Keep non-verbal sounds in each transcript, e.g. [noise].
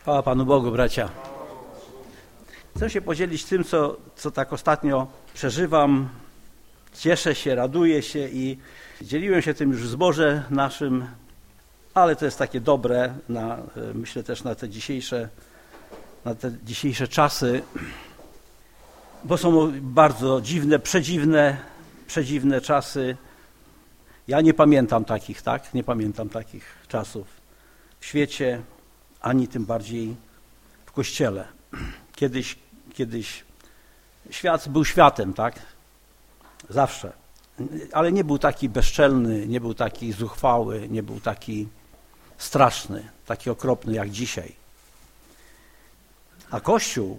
Chwała Panu Bogu, bracia. Chcę się podzielić tym, co, co tak ostatnio przeżywam. Cieszę się, raduję się i dzieliłem się tym już w zborze naszym, ale to jest takie dobre, na, myślę też na te dzisiejsze, na te dzisiejsze czasy, bo są bardzo dziwne, przedziwne, przedziwne czasy. Ja nie pamiętam takich, tak? Nie pamiętam takich czasów w świecie, ani tym bardziej w Kościele. Kiedyś, kiedyś świat był światem, tak? Zawsze. Ale nie był taki bezczelny, nie był taki zuchwały, nie był taki straszny, taki okropny jak dzisiaj. A Kościół,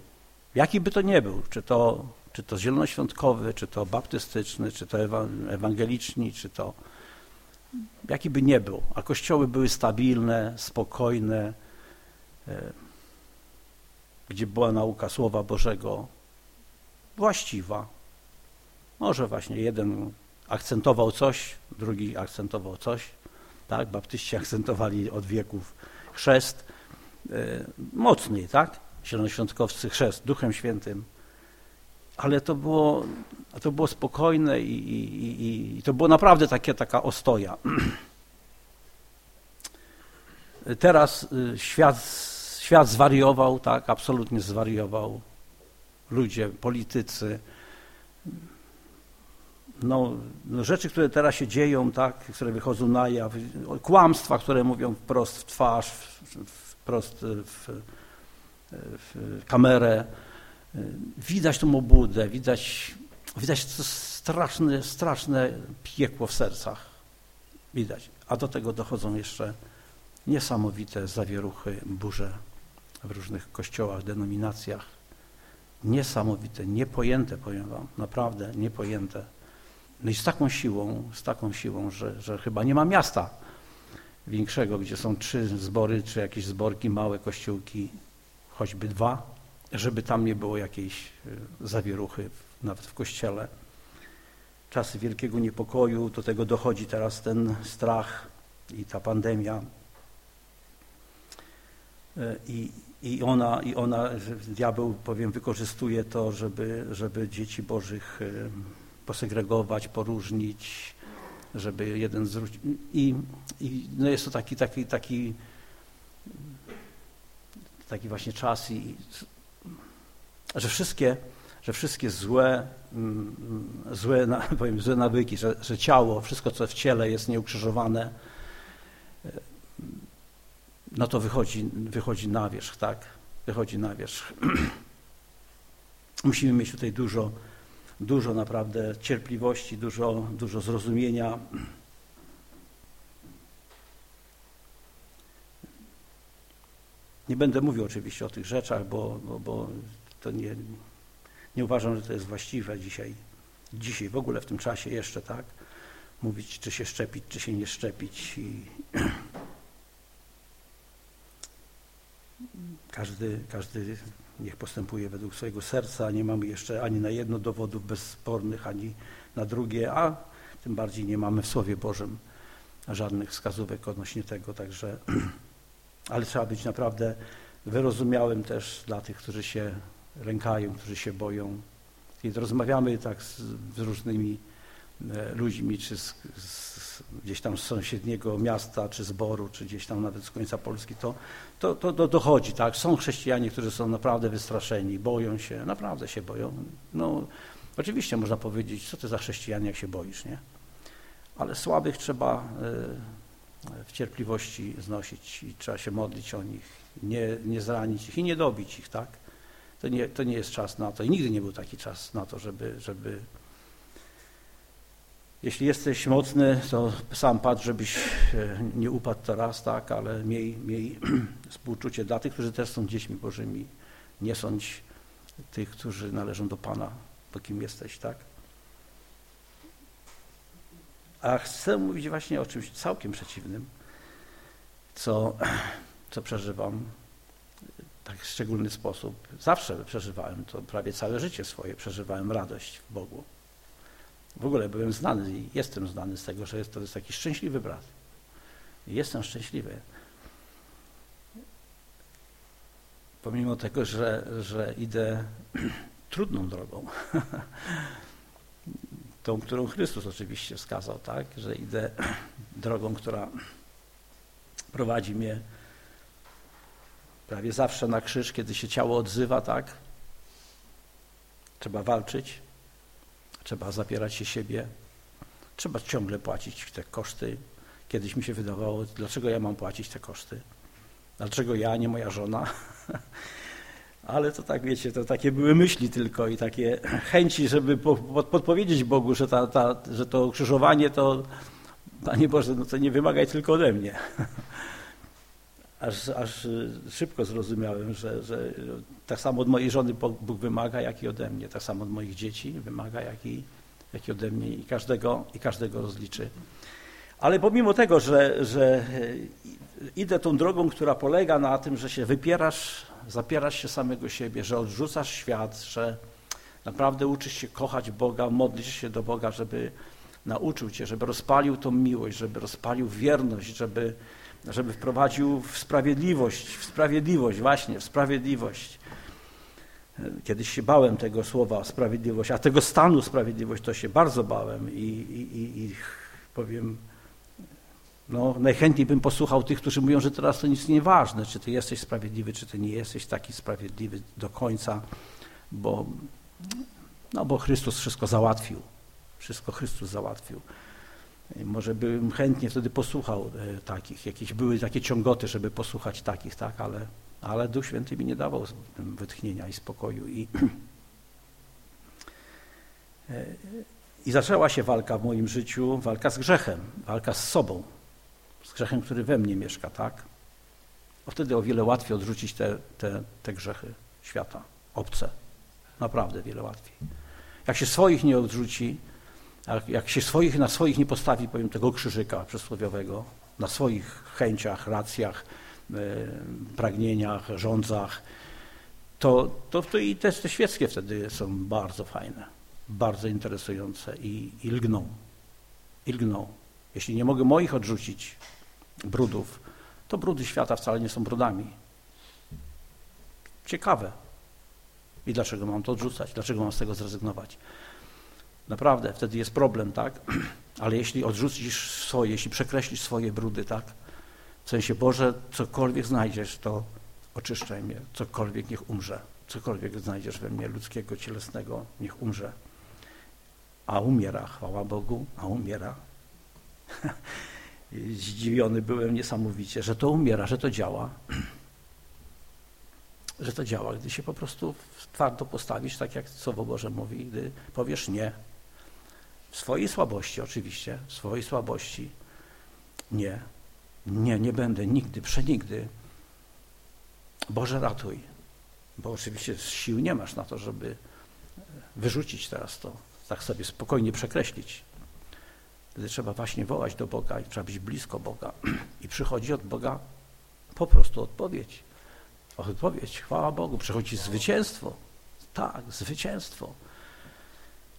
jaki by to nie był, czy to, czy to zielonoświątkowy, czy to baptystyczny, czy to ewangeliczny, czy to jaki by nie był, a kościoły były stabilne, spokojne, gdzie była nauka Słowa Bożego właściwa. Może właśnie jeden akcentował coś, drugi akcentował coś. Tak? Baptyści [laughs] akcentowali od wieków chrzest e, mocniej, tak? Zielonoświątkowcy chrzest Duchem Świętym. Ale to było, to było spokojne i, i, i, i to było naprawdę takie, taka ostoja. [clears throat] Teraz y, świat Świat zwariował, tak, absolutnie zwariował. Ludzie, politycy. No, no, rzeczy, które teraz się dzieją, tak, które wychodzą na jaw, kłamstwa, które mówią wprost w twarz, wprost w, w kamerę. Widać tą obłudę, widać, widać to straszne, straszne piekło w sercach. Widać. A do tego dochodzą jeszcze niesamowite zawieruchy, burze w różnych kościołach, denominacjach. Niesamowite, niepojęte, powiem wam, naprawdę niepojęte. No i z taką siłą, z taką siłą, że, że chyba nie ma miasta większego, gdzie są trzy zbory, czy jakieś zborki, małe kościółki, choćby dwa, żeby tam nie było jakiejś e, zawieruchy, nawet w kościele. Czasy wielkiego niepokoju, do tego dochodzi teraz ten strach i ta pandemia. E, I, i ona, i ona, diabeł, powiem, wykorzystuje to, żeby, żeby dzieci Bożych posegregować, poróżnić, żeby jeden zwrócić. I, i no jest to taki, taki, taki, taki właśnie czas, i, że wszystkie, że wszystkie złe, mm, złe, [laughs] powiem, złe nawyki, że, że ciało, wszystko co w ciele jest nieukrzyżowane, no to wychodzi, wychodzi na wierzch, tak? Wychodzi na wierzch. [clears throat] Musimy mieć tutaj dużo, dużo naprawdę cierpliwości, dużo, dużo zrozumienia. Nie będę mówił oczywiście o tych rzeczach, bo, bo, bo to nie, nie uważam, że to jest właściwe dzisiaj, dzisiaj w ogóle w tym czasie jeszcze, tak? Mówić, czy się szczepić, czy się nie szczepić. I [clears throat] Każdy, każdy niech postępuje według swojego serca. Nie mamy jeszcze ani na jedno dowodów bezspornych, ani na drugie, a tym bardziej nie mamy w Słowie Bożym żadnych wskazówek odnośnie tego, także, [clears throat] ale trzeba być naprawdę wyrozumiałym też dla tych, którzy się lękają, którzy się boją. Kiedy rozmawiamy tak z, z różnymi ludźmi, czy z, z, gdzieś tam z sąsiedniego miasta, czy zboru, czy gdzieś tam nawet z końca Polski, to to, to, to dochodzi, tak? Są chrześcijanie, którzy są naprawdę wystraszeni, boją się, naprawdę się boją. No, oczywiście można powiedzieć, co ty za chrześcijanie, jak się boisz, nie? Ale słabych trzeba e, w cierpliwości znosić i trzeba się modlić o nich, nie, nie zranić ich i nie dobić ich, tak? To nie, to nie jest czas na to i nigdy nie był taki czas na to, żeby, żeby jeśli jesteś mocny, to sam patrz, żebyś e, nie upadł teraz, tak, ale miej, miej [clears throat] współczucie dla tych, którzy też są dziećmi Bożymi. Nie sądź tych, którzy należą do Pana, po kim jesteś, tak? A chcę mówić właśnie o czymś całkiem przeciwnym, co, co przeżywam tak w szczególny sposób. Zawsze przeżywałem to, prawie całe życie swoje przeżywałem radość w Bogu. W ogóle byłem znany i jestem znany z tego, że jest to jest taki szczęśliwy brat. Jestem szczęśliwy. pomimo tego, że, że idę [clears throat] trudną drogą, [laughs] tą, którą Chrystus oczywiście wskazał, tak, że idę [clears throat] drogą, która prowadzi mnie prawie zawsze na krzyż, kiedy się ciało odzywa, tak? Trzeba walczyć, trzeba zapierać się siebie, trzeba ciągle płacić te koszty. Kiedyś mi się wydawało, dlaczego ja mam płacić te koszty? Dlaczego ja, nie moja żona? [laughs] Ale to tak, wiecie, to takie były myśli tylko i takie chęci, żeby podpowiedzieć Bogu, że, ta, ta, że to krzyżowanie to, Panie Boże, no to nie wymagaj tylko ode mnie. [laughs] Aż, aż szybko zrozumiałem, że, że tak samo od mojej żony Bóg wymaga, jak i ode mnie. Tak samo od moich dzieci wymaga, jak i, jak i ode mnie i każdego, i każdego rozliczy. Ale pomimo tego, że, że idę tą drogą, która polega na tym, że się wypierasz, zapierasz się samego siebie, że odrzucasz świat, że naprawdę uczysz się kochać Boga, modlisz się do Boga, żeby nauczył cię, żeby rozpalił tą miłość, żeby rozpalił wierność, żeby, żeby wprowadził w sprawiedliwość, w sprawiedliwość, właśnie, w sprawiedliwość. Kiedyś się bałem tego słowa sprawiedliwość, a tego stanu sprawiedliwość to się bardzo bałem i, i, i, i powiem, no, najchętniej bym posłuchał tych, którzy mówią, że teraz to nic nie ważne, czy ty jesteś sprawiedliwy, czy ty nie jesteś taki sprawiedliwy do końca, bo, no, bo Chrystus wszystko załatwił. Wszystko Chrystus załatwił. Może bym chętnie wtedy posłuchał e, takich, jakieś były takie ciągoty, żeby posłuchać takich, tak, ale, ale Duch Święty mi nie dawał wytchnienia i spokoju. I, [clears throat] e, I zaczęła się walka w moim życiu, walka z grzechem, walka z sobą z grzechem, który we mnie mieszka, tak? Bo wtedy o wiele łatwiej odrzucić te, te, te grzechy świata, obce. Naprawdę wiele łatwiej. Jak się swoich nie odrzuci, jak, się swoich na swoich nie postawi, powiem, tego krzyżyka przysłowiowego, na swoich chęciach, racjach, yy, pragnieniach, rządzach, to, to, to i te, te świeckie wtedy są bardzo fajne, bardzo interesujące i, i lgną. I lgną. Jeśli nie mogę moich odrzucić brudów, to brudy świata wcale nie są brudami. Ciekawe. I dlaczego mam to odrzucać? Dlaczego mam z tego zrezygnować? Naprawdę, wtedy jest problem, tak? [clears throat] Ale jeśli odrzucisz swoje, jeśli przekreślisz swoje brudy, tak? W sensie, Boże, cokolwiek znajdziesz, to oczyszczaj mnie, cokolwiek niech umrze, cokolwiek znajdziesz we mnie ludzkiego, cielesnego, niech umrze. A umiera, chwała Bogu, a umiera. [laughs] Zdziwiony byłem niesamowicie, że to umiera, że to działa. [clears throat] Że to działa, gdy się po prostu twardo postawisz, tak jak Słowo Boże mówi, gdy powiesz nie. W swojej słabości oczywiście, w swojej słabości nie. Nie, nie będę nigdy, przenigdy. Boże ratuj. Bo oczywiście sił nie masz na to, żeby wyrzucić teraz to, tak sobie spokojnie przekreślić. Wtedy trzeba właśnie wołać do Boga i trzeba być blisko Boga. [clears throat] I przychodzi od Boga po prostu odpowiedź. Odpowiedź, chwała Bogu, przychodzi zwycięstwo. Tak, zwycięstwo.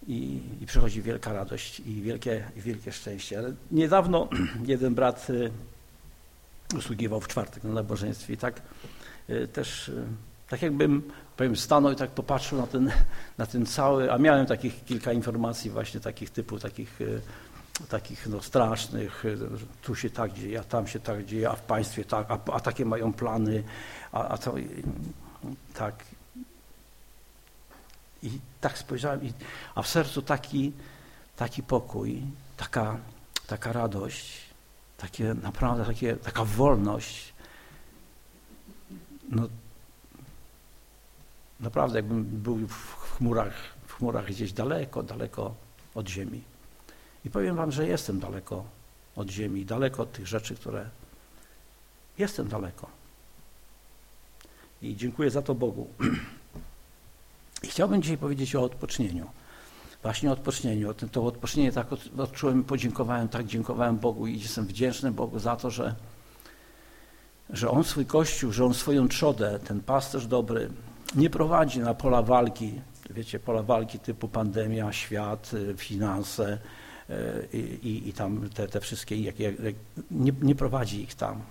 I, i przychodzi wielka radość i wielkie, wielkie szczęście. Ale niedawno [clears throat] jeden brat y, usługiwał w czwartek na nabożeństwie i tak y, też, y, tak jakbym, powiem, stanął i tak popatrzył na ten, [laughs] na ten cały, a miałem takich kilka informacji właśnie takich typu, takich takich no, strasznych, tu się tak dzieje, a tam się tak dzieje, a w państwie tak, a, a takie mają plany, a, a to tak. I tak spojrzałem, i, a w sercu taki, taki pokój, taka, taka radość, takie naprawdę takie, taka wolność. No, naprawdę jakbym był w chmurach, w chmurach gdzieś daleko, daleko od ziemi. I powiem wam, że jestem daleko od ziemi, daleko od tych rzeczy, które jestem daleko. I dziękuję za to Bogu. [clears throat] I chciałbym dzisiaj powiedzieć o odpocznieniu. Właśnie o odpocznieniu. To, odpocznienie tak odczułem, podziękowałem, tak dziękowałem Bogu i jestem wdzięczny Bogu za to, że, że On swój Kościół, że On swoją trzodę, ten pasterz dobry, nie prowadzi na pola walki, wiecie, pola walki typu pandemia, świat, finanse, i, i, i tam te, te wszystkie, nie, nie prowadzi ich tam.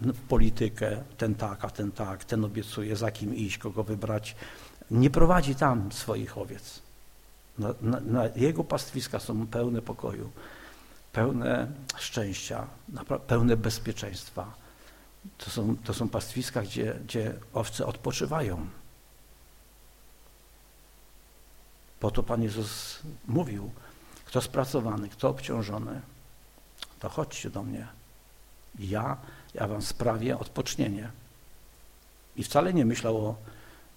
w politykę, ten tak, a ten tak, ten obiecuje, za kim iść, kogo wybrać. Nie prowadzi tam swoich owiec. Na, na, na jego pastwiska są pełne pokoju, pełne szczęścia, pełne bezpieczeństwa. To są, to są pastwiska, gdzie, gdzie owce odpoczywają. Po to Pan Jezus mówił, kto spracowany, kto obciążony, to chodźcie do mnie. Ja, ja wam sprawię odpocznienie. I wcale nie myślał o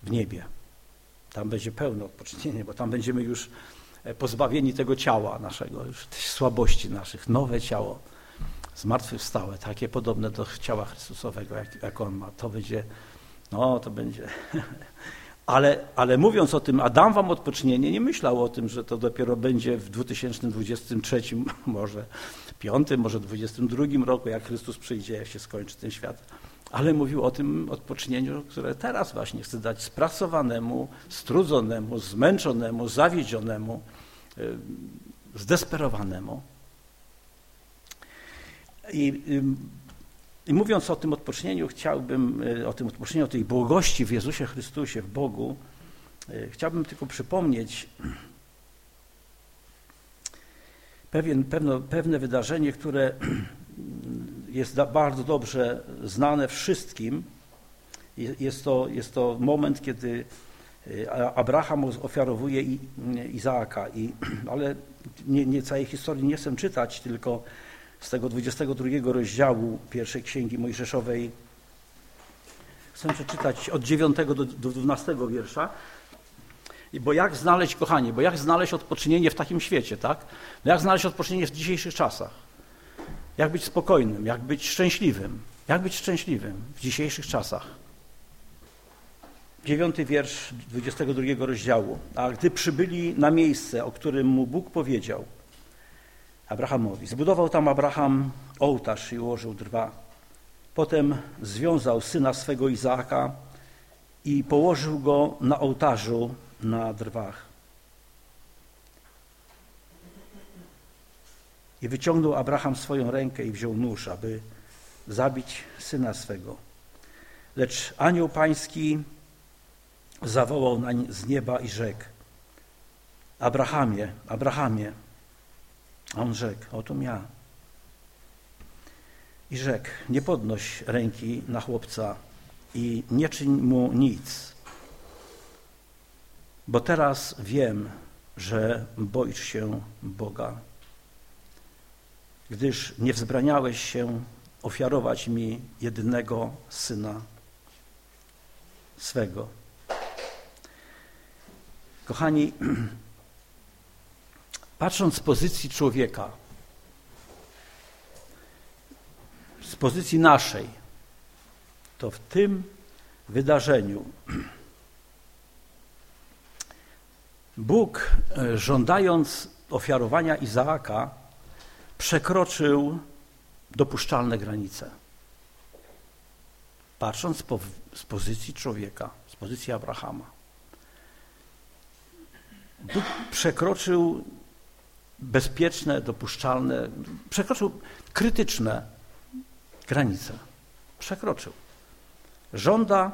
w niebie. Tam będzie pełne odpocznienie, bo tam będziemy już e, pozbawieni tego ciała naszego, już tej słabości naszych, nowe ciało, zmartwychwstałe, takie podobne do ciała Chrystusowego, jak, jak On ma. To będzie, no to będzie [laughs] Ale, ale mówiąc o tym, a dam wam odpocznienie, nie myślał o tym, że to dopiero będzie w 2023, [laughs] może 5, może 22 roku, jak Chrystus przyjdzie, jak się skończy ten świat. Ale mówił o tym odpocznieniu, które teraz właśnie chce dać spracowanemu, strudzonemu, zmęczonemu, zawiedzionemu, y, zdesperowanemu. I i mówiąc o tym odpocznieniu, chciałbym, e, o tym odpocznieniu, o tej błogości w Jezusie Chrystusie, w Bogu, chciałbym tylko przypomnieć pewien, pewno, pewne wydarzenie, które jest bardzo dobrze znane wszystkim. Jest to, jest to moment, kiedy e, Abraham ofiarowuje Izaaka, i, [clears throat] ale nie, nie całej historii nie chcę czytać, tylko z tego 22 rozdziału pierwszej księgi Mojżeszowej. Chcę przeczytać od 9 do, do 12 wiersza. Bo jak znaleźć, kochani, bo jak znaleźć odpoczynienie w takim świecie, tak? No jak znaleźć odpoczynienie w dzisiejszych czasach? Jak być spokojnym, jak być szczęśliwym? Jak być szczęśliwym w dzisiejszych czasach? Dziewiąty wiersz 22 rozdziału. A gdy przybyli na miejsce, o którym mu Bóg powiedział, Abrahamowi. Zbudował tam Abraham ołtarz i ułożył drwa. Potem związał syna swego Izaaka i położył go na ołtarzu na drwach. I wyciągnął Abraham swoją rękę i wziął nóż, aby zabić syna swego. Lecz anioł pański zawołał nań z nieba i rzekł: Abrahamie, Abrahamie. A on rzekł, oto ja. I rzekł, nie podnoś ręki na chłopca i nie czyń mu nic, bo teraz wiem, że boisz się Boga, gdyż nie wzbraniałeś się ofiarować mi jedynego syna swego. Kochani, [clears throat] patrząc z pozycji człowieka, z pozycji naszej, to w tym wydarzeniu Bóg, e, żądając ofiarowania Izaaka, przekroczył dopuszczalne granice. Patrząc po, z pozycji człowieka, z pozycji Abrahama. Bóg przekroczył bezpieczne, dopuszczalne, przekroczył krytyczne granice. Przekroczył. Żąda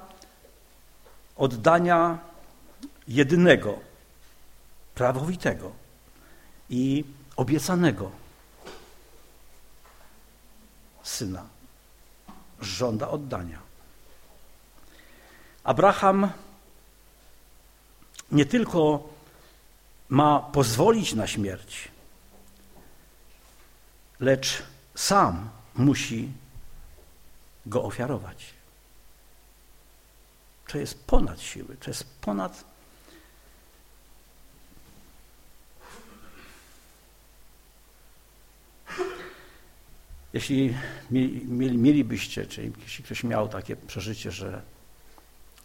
oddania jedynego, prawowitego i obiecanego syna. Żąda oddania. Abraham nie tylko ma pozwolić na śmierć, lecz sam musi go ofiarować. To jest ponad siły, to jest ponad. Jeśli mielibyście, czy jeśli ktoś miał takie przeżycie, że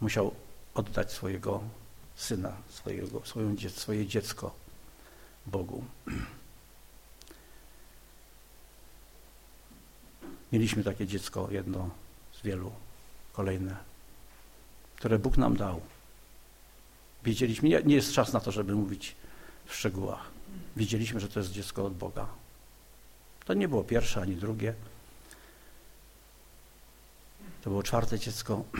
musiał oddać swojego syna, swojego, swoje dziecko Bogu. Mieliśmy takie dziecko, jedno z wielu, kolejne, które Bóg nam dał. Wiedzieliśmy, nie, nie jest czas na to, żeby mówić w szczegółach. Wiedzieliśmy, że to jest dziecko od Boga. To nie było pierwsze ani drugie. To było czwarte dziecko. [clears throat]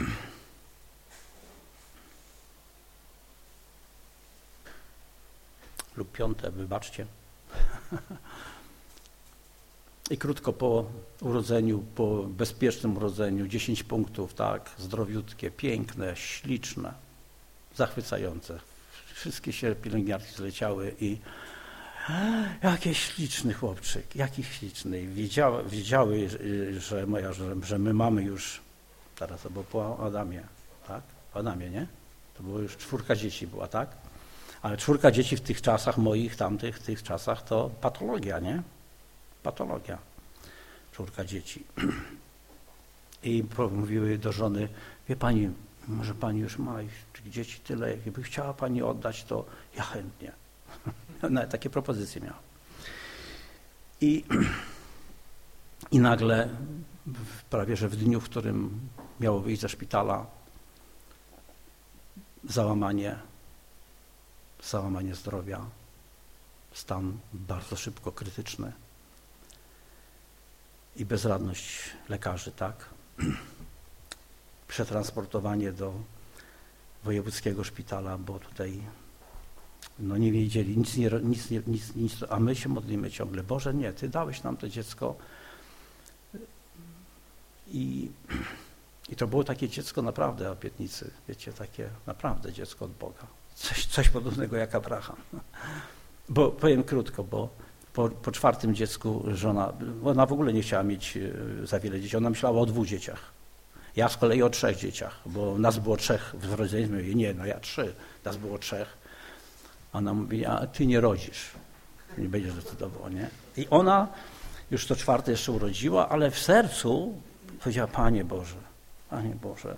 lub piąte, wybaczcie. [laughs] I krótko po urodzeniu, po bezpiecznym urodzeniu, 10 punktów, tak, zdrowiutkie, piękne, śliczne, zachwycające. Wszystkie się pielęgniarki zleciały i jaki śliczny chłopczyk, jaki śliczny. Wiedziały, że, moja, że, że my mamy już, teraz to było po Adamie, tak? Po Adamie, nie? To było już czwórka dzieci była, tak? Ale czwórka dzieci w tych czasach moich, tamtych, tych czasach to patologia, nie? Patologia. Czwórka dzieci. [clears throat] I mówiły do żony, wie pani, może pani już ma dzieci tyle, jakby chciała pani oddać, to ja chętnie. [laughs] Nawet takie propozycje miała. I, [clears throat] I nagle, prawie że w dniu, w którym miało wyjść ze szpitala, załamanie, załamanie zdrowia, stan bardzo szybko krytyczny i bezradność lekarzy, tak? [clears throat] Przetransportowanie do wojewódzkiego szpitala, bo tutaj no nie wiedzieli, nic nie, nic, nic, nic, a my się modlimy ciągle. Boże, nie, Ty dałeś nam to dziecko i, i to było takie dziecko naprawdę opietnicy, wiecie, takie naprawdę dziecko od Boga. Coś, coś podobnego jak Abraham. Bo powiem krótko, bo po, po, czwartym dziecku żona, ona w ogóle nie chciała mieć e, za wiele dzieci, ona myślała o dwóch dzieciach. Ja z kolei o trzech dzieciach, bo nas było trzech w. Mówię, nie, no ja trzy, nas było trzech. Ona mówi, a ty nie rodzisz, nie będziesz decydował, nie? I ona już to czwarte jeszcze urodziła, ale w sercu powiedziała, Panie Boże, Panie Boże,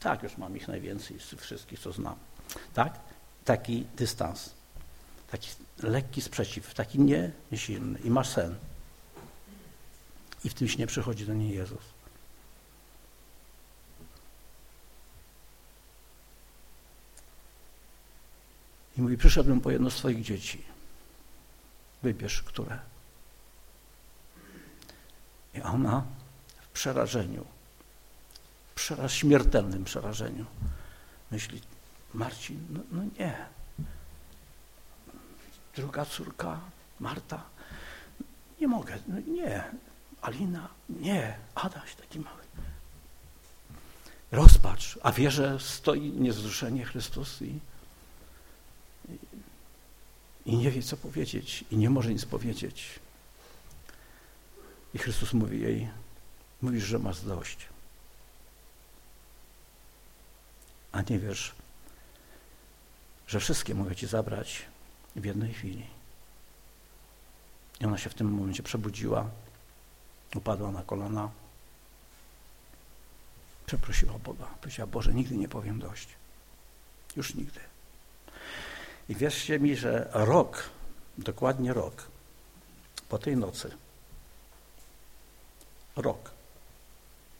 tak już mam ich najwięcej z wszystkich, co znam. Tak? Taki dystans, taki lekki sprzeciw, taki nie, silny i masz sen. I w tym śnie przychodzi do niej Jezus. I mówi, przyszedłem po jedno z swoich dzieci. Wybierz, które. I ona w przerażeniu, przeraż, śmiertelnym przerażeniu myśli, Marcin, no, no nie. Druga córka, Marta, nie mogę, no nie. Alina, nie. Adaś, taki mały. Rozpacz, a wie, że stoi niezruszenie Chrystus i, i nie wie, co powiedzieć i nie może nic powiedzieć. I Chrystus mówi jej, mówisz, że masz dość. A nie wiesz, że wszystkie mogę ci zabrać w jednej chwili. I ona się w tym momencie przebudziła, upadła na kolana, przeprosiła Boga. Powiedziała, Boże, nigdy nie powiem dość. Już nigdy. I wierzcie mi, że rok, dokładnie rok, po tej nocy, rok,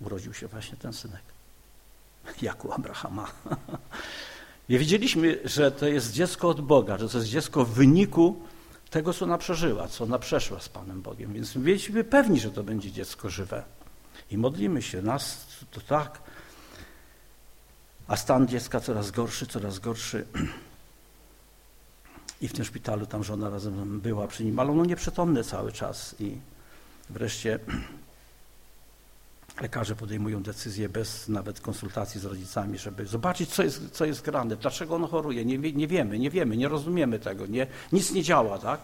urodził się właśnie ten synek. Jak u Abrahama. [laughs] Nie wiedzieliśmy, że to jest dziecko od Boga, że to jest dziecko w wyniku tego, co ona przeżyła, co ona przeszła z Panem Bogiem. Więc byliśmy pewni, że to będzie dziecko żywe. I modlimy się, nas to tak. A stan dziecka coraz gorszy, coraz gorszy. [clears throat] I w tym szpitalu tam żona razem była przy nim, ale ono nieprzytomne cały czas. I wreszcie [clears throat] lekarze podejmują decyzję bez nawet konsultacji z rodzicami, żeby zobaczyć, co jest, co jest grane, dlaczego ono choruje. Nie, nie wiemy, nie wiemy, nie rozumiemy tego, nie, nic nie działa, tak?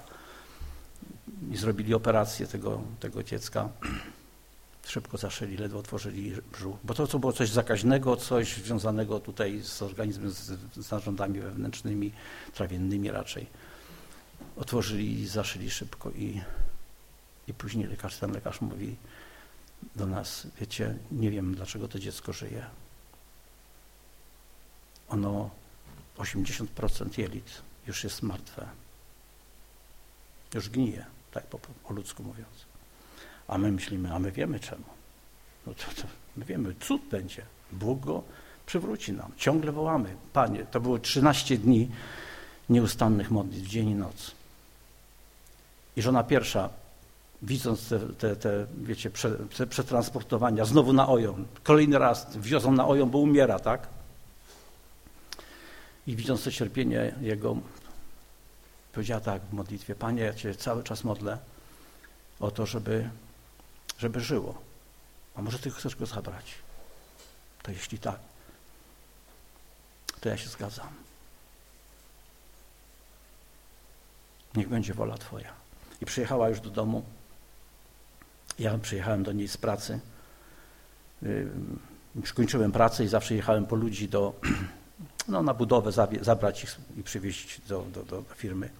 I zrobili operację tego, tego dziecka. [clears throat] Szybko zaszyli, ledwo otworzyli brzuch, bo to, co było coś zakaźnego, coś związanego tutaj z organizmem, z, z narządami wewnętrznymi, trawiennymi raczej. Otworzyli i zaszyli szybko i, i później lekarz, ten lekarz mówi, do nas, wiecie, nie wiem dlaczego to dziecko żyje. Ono 80% jelit już jest martwe. Już gnije, tak po, po ludzku mówiąc. A my myślimy, a my wiemy czemu. No to, to my wiemy, cud będzie. Bóg go przywróci nam. Ciągle wołamy, Panie, to było 13 dni nieustannych modlitw, dzień i noc. I żona pierwsza widząc te, te, te wiecie, prze, te przetransportowania, znowu na Ojon. Kolejny raz wiozą na Ojon, bo umiera, tak? I widząc to cierpienie jego, powiedziała tak w modlitwie, Panie, ja Cię cały czas modlę o to, żeby, żeby żyło. A może Ty chcesz go zabrać? To jeśli tak, to ja się zgadzam. Niech będzie wola Twoja. I przyjechała już do domu. Ja przyjechałem do niej z pracy. Już kończyłem pracę i zawsze jechałem po ludzi do, [clears throat] no, na budowę, zabrać ich i przywieźć do, do, do firmy.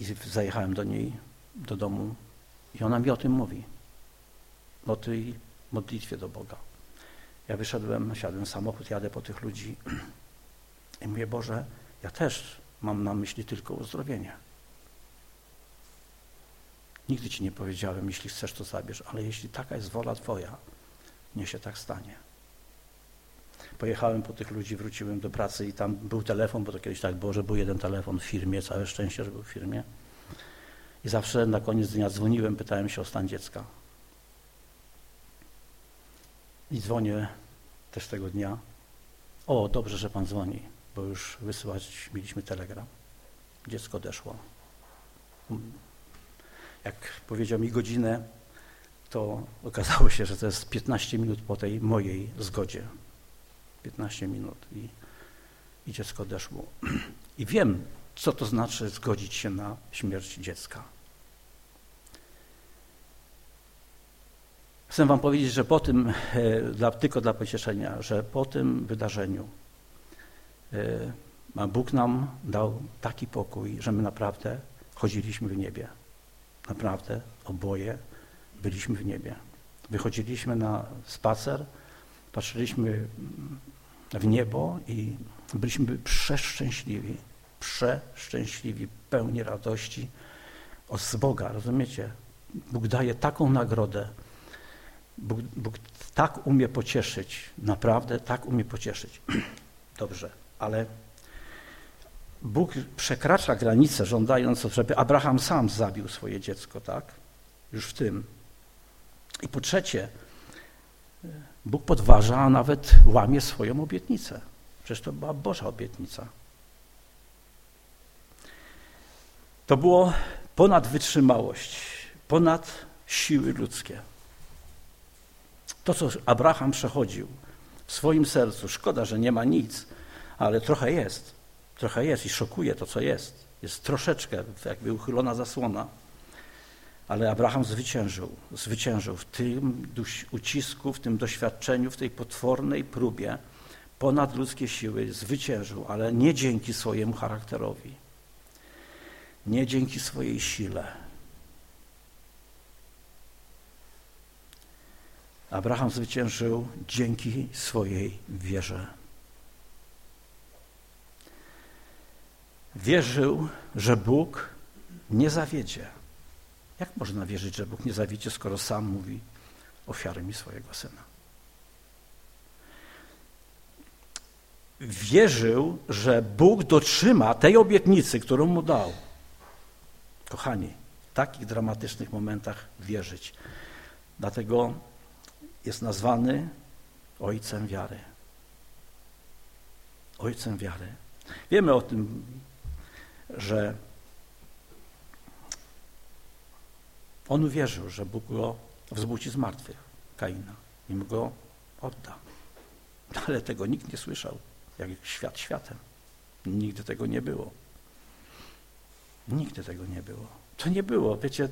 I zajechałem do niej, do domu i ona mi o tym mówi. O tej modlitwie do Boga. Ja wyszedłem, siadłem w samochód, jadę po tych ludzi [clears throat] i mówię, Boże, ja też mam na myśli tylko uzdrowienie. Nigdy Ci nie powiedziałem, jeśli chcesz, to zabierz, ale jeśli taka jest wola Twoja, niech się tak stanie. Pojechałem po tych ludzi, wróciłem do pracy i tam był telefon, bo to kiedyś tak było, że był jeden telefon w firmie, całe szczęście, że był w firmie. I zawsze na koniec dnia dzwoniłem, pytałem się o stan dziecka. I dzwonię też tego dnia. O, dobrze, że pan dzwoni, bo już wysyłać mieliśmy telegram. Dziecko odeszło. Jak powiedział mi godzinę, to okazało się, że to jest 15 minut po tej mojej zgodzie. 15 minut i, i dziecko odeszło. I wiem, co to znaczy zgodzić się na śmierć dziecka. Chcę Wam powiedzieć, że po tym, e, tylko dla pocieszenia, że po tym wydarzeniu e, Bóg nam dał taki pokój, że my naprawdę chodziliśmy w niebie. Naprawdę oboje byliśmy w niebie. Wychodziliśmy na spacer, patrzyliśmy w niebo i byliśmy przeszczęśliwi, przeszczęśliwi, pełni radości z Boga, rozumiecie? Bóg daje taką nagrodę, Bóg, Bóg tak umie pocieszyć, naprawdę tak umie pocieszyć. [clears throat] Dobrze, ale Bóg przekracza granicę, żądając, żeby Abraham sam zabił swoje dziecko, tak? Już w tym. I po trzecie, Bóg podważa, a nawet łamie swoją obietnicę. Przecież to była Boża obietnica. To było ponad wytrzymałość, ponad siły ludzkie. To, co Abraham przechodził w swoim sercu, szkoda, że nie ma nic, ale trochę jest. Trochę jest i szokuje to, co jest. Jest troszeczkę jakby uchylona zasłona. Ale Abraham zwyciężył, zwyciężył w tym ucisku, w tym doświadczeniu, w tej potwornej próbie ponad ludzkie siły, zwyciężył, ale nie dzięki swojemu charakterowi, nie dzięki swojej sile, Abraham zwyciężył dzięki swojej wierze. Wierzył, że Bóg nie zawiedzie. Jak można wierzyć, że Bóg nie zawiedzie, skoro sam mówi ofiary mi swojego syna? Wierzył, że Bóg dotrzyma tej obietnicy, którą mu dał. Kochani, w takich dramatycznych momentach wierzyć. Dlatego jest nazwany Ojcem Wiary. Ojcem Wiary. Wiemy o tym, że on uwierzył, że Bóg go wzbudzi z martwych, Kaina, i mu go odda. Ale tego nikt nie słyszał, jak świat światem. Nigdy tego nie było. Nigdy tego nie było. To nie było. Wiecie,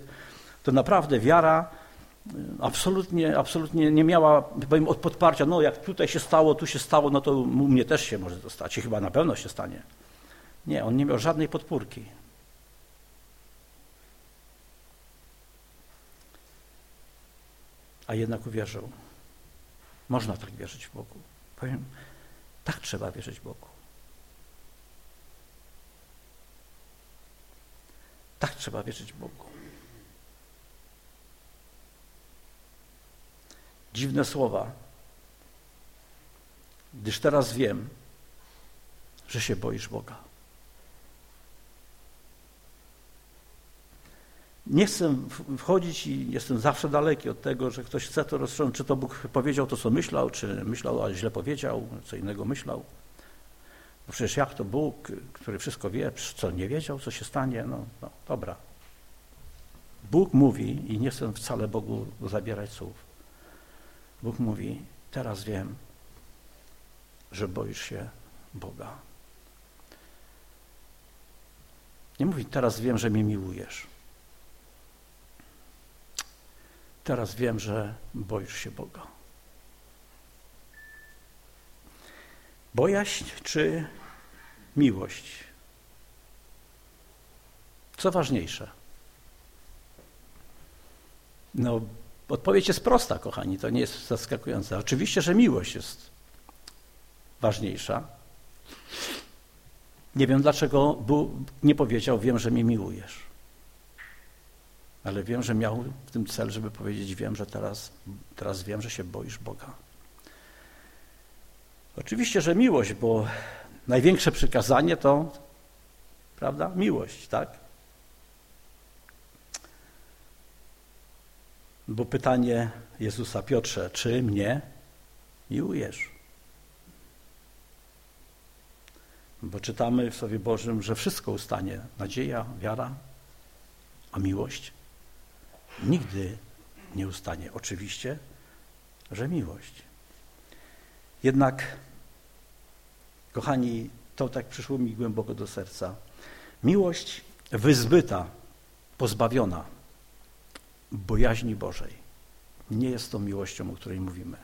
to naprawdę wiara absolutnie, absolutnie nie miała powiem, od podparcia, no jak tutaj się stało, tu się stało, no to u mnie też się może to stać i chyba na pewno się stanie. Nie, on nie miał żadnej podpórki. A jednak uwierzył. Można tak wierzyć w Bogu. Powiem, tak trzeba wierzyć w Bogu. Tak trzeba wierzyć Bogu. dziwne słowa, gdyż teraz wiem, że się boisz Boga. nie chcę wchodzić i jestem zawsze daleki od tego, że ktoś chce to rozstrząsnąć, czy to Bóg powiedział to, co myślał, czy myślał, a źle powiedział, co innego myślał. Bo przecież jak to Bóg, który wszystko wie, co nie wiedział, co się stanie, no, no dobra. Bóg mówi, i nie chcę wcale Bogu zabierać słów, Bóg mówi, teraz wiem, że boisz się Boga. Nie mówi, teraz wiem, że mnie miłujesz. Teraz wiem, że boisz się Boga. Bojaźń czy miłość? Co ważniejsze? No, odpowiedź jest prosta, kochani, to nie jest zaskakujące. Oczywiście, że miłość jest ważniejsza. Nie wiem, dlaczego Bóg nie powiedział, wiem, że mnie miłujesz. Ale wiem, że miał w tym cel, żeby powiedzieć, wiem, że teraz, teraz wiem, że się boisz Boga. Oczywiście, że miłość, bo największe przykazanie to, prawda, miłość, tak? Bo pytanie Jezusa Piotrze, czy mnie miłujesz? Bo czytamy w Słowie Bożym, że wszystko ustanie. Nadzieja, wiara, a miłość nigdy nie ustanie. Oczywiście, że miłość. Jednak, kochani, to tak przyszło mi głęboko do serca. Miłość wyzbyta, pozbawiona bojaźni Bożej. Nie jest to miłością, o której mówimy,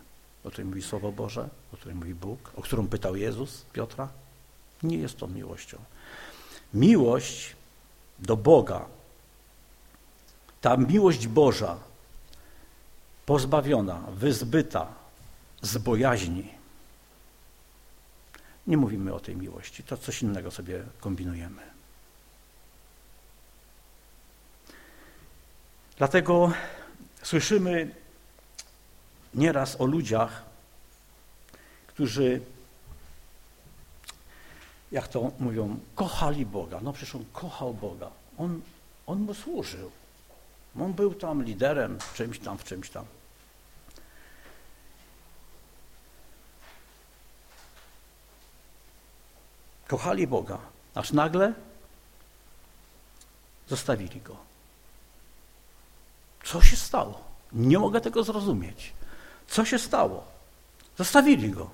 o której mówi Słowo Boże, o której mówi Bóg, o którą pytał Jezus Piotra. Nie jest to miłością. Miłość do Boga, ta miłość Boża, pozbawiona, wyzbyta z bojaźni. Nie mówimy o tej miłości, to coś innego sobie kombinujemy. Dlatego słyszymy nieraz o ludziach, którzy jak to mówią, kochali Boga. No przecież on kochał Boga. On, on mu służył. On był tam liderem czymś tam, w czymś tam. Kochali Boga, aż nagle zostawili Go. Co się stało? Nie mogę tego zrozumieć. Co się stało? Zostawili Go.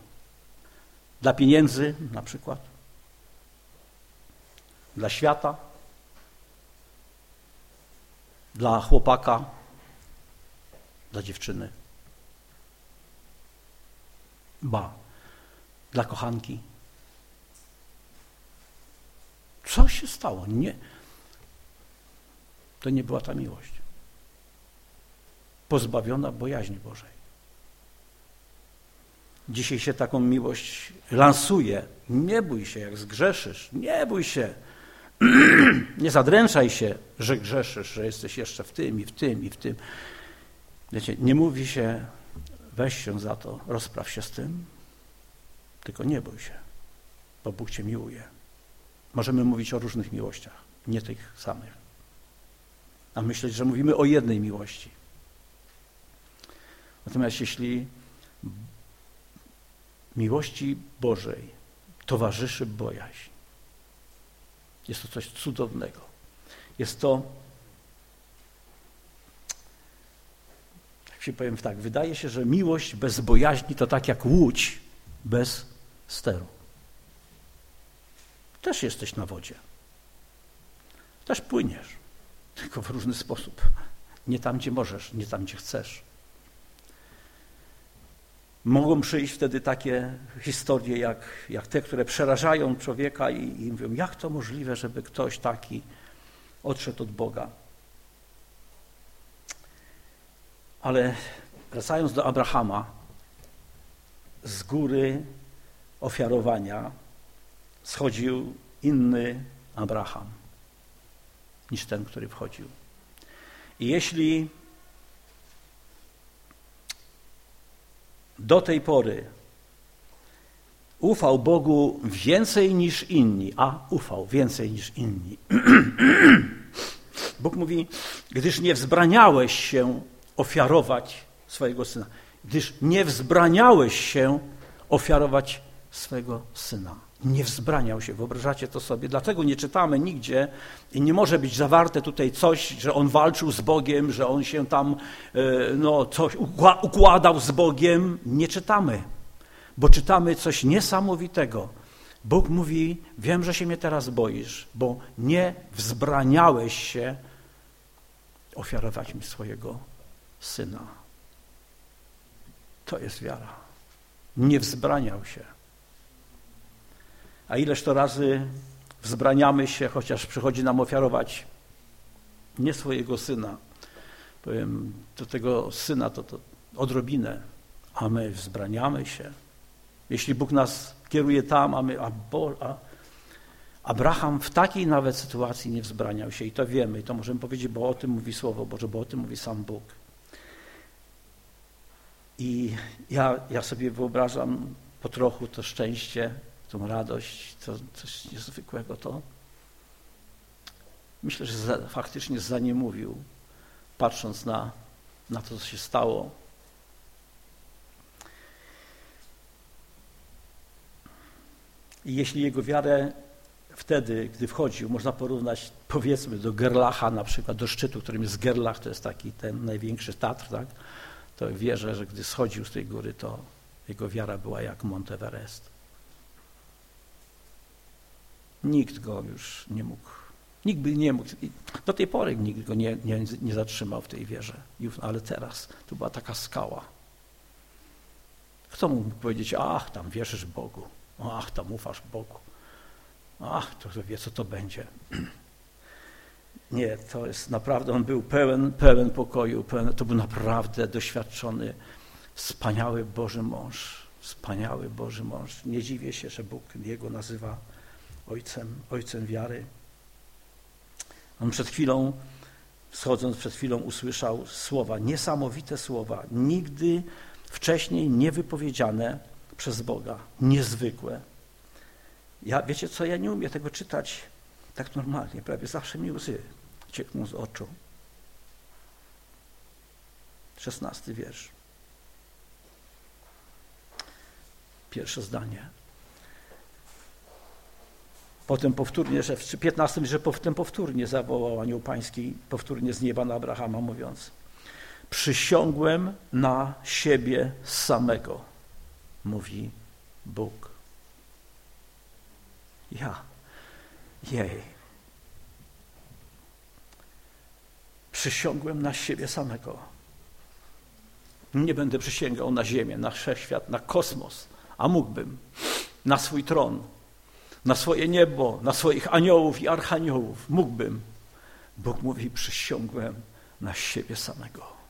Dla pieniędzy na przykład dla świata, dla chłopaka, dla dziewczyny. Ba, dla kochanki. Co się stało? Nie. To nie była ta miłość. Pozbawiona bojaźni Bożej. Dzisiaj się taką miłość lansuje. Nie bój się, jak zgrzeszysz. Nie bój się. [clears throat] nie zadręczaj się, że grzeszysz, że jesteś jeszcze w tym i w tym i w tym. Wiecie, nie mówi się, weź się za to, rozpraw się z tym, tylko nie bój się, bo Bóg cię miłuje. Możemy mówić o różnych miłościach, nie tych samych. A myśleć, że mówimy o jednej miłości. Natomiast jeśli miłości Bożej towarzyszy bojaźń, jest to coś cudownego. Jest to, jak się powiem tak, wydaje się, że miłość bez bojaźni to tak jak łódź bez steru. Też jesteś na wodzie. Też płyniesz, tylko w różny sposób. Nie tam, gdzie możesz, nie tam, gdzie chcesz. Mogą przyjść wtedy takie historie jak, jak te, które przerażają człowieka i, i mówią, jak to możliwe, żeby ktoś taki odszedł od Boga. Ale wracając do Abrahama, z góry ofiarowania schodził inny Abraham niż ten, który wchodził. I jeśli do tej pory ufał Bogu więcej niż inni, a ufał więcej niż inni. [clears throat] Bóg mówi, gdyż nie wzbraniałeś się ofiarować swojego syna. Gdyż nie wzbraniałeś się ofiarować swego syna. Nie wzbraniał się, wyobrażacie to sobie. Dlatego nie czytamy nigdzie i nie może być zawarte tutaj coś, że on walczył z Bogiem, że on się tam e, no, coś układał z Bogiem. Nie czytamy, bo czytamy coś niesamowitego. Bóg mówi: Wiem, że się mnie teraz boisz, bo nie wzbraniałeś się ofiarować mi swojego syna. To jest wiara. Nie wzbraniał się. A ileż to razy wzbraniamy się, chociaż przychodzi nam ofiarować nie swojego syna. Powiem, do tego syna to, to odrobinę, a my wzbraniamy się. Jeśli Bóg nas kieruje tam, a my, a, Bo, a Abraham w takiej nawet sytuacji nie wzbraniał się i to wiemy, i to możemy powiedzieć, bo o tym mówi Słowo Boże, bo o tym mówi sam Bóg. I ja, ja sobie wyobrażam po trochu to szczęście, tą radość, to coś niezwykłego to. Myślę, że za, faktycznie za nie mówił, patrząc na, na to, co się stało. I jeśli jego wiarę wtedy, gdy wchodził, można porównać powiedzmy do Gerlacha na przykład, do szczytu, którym jest Gerlach, to jest taki ten największy Tatr, tak? to wierzę, że gdy schodził z tej góry, to jego wiara była jak Monteverest. Nikt go już nie mógł, nikt by nie mógł, do tej pory nikt go nie, nie, nie zatrzymał w tej wierze, ale teraz to była taka skała. Kto mógł powiedzieć, ach, tam wierzysz Bogu, ach, tam ufasz Bogu, ach, to wie, co to będzie. [clears throat] Nie, to jest naprawdę, on był pełen, pełen pokoju, pełen, to był naprawdę doświadczony, wspaniały Boży mąż, wspaniały Boży mąż. Nie dziwię się, że Bóg jego nazywa ojcem, ojcem wiary. On przed chwilą, schodząc przed chwilą, usłyszał słowa, niesamowite słowa, nigdy wcześniej niewypowiedziane przez Boga, niezwykłe. Ja, wiecie co, ja nie umiem tego czytać tak normalnie, prawie zawsze mi łzy ciekną z oczu. Szesnasty wiersz. Pierwsze zdanie. Potem powtórnie, że w 15, że potem powtórnie zawołał anioł pański, powtórnie z nieba na Abrahama, mówiąc Przysiągłem na siebie samego, mówi Bóg. Ja. Jej. Przysiągłem na siebie samego. Nie będę przysięgał na ziemię, na wszechświat, na kosmos, a mógłbym, na swój tron, na swoje niebo, na swoich aniołów i archaniołów. Mógłbym. Bóg mówi, przysiągłem na siebie samego.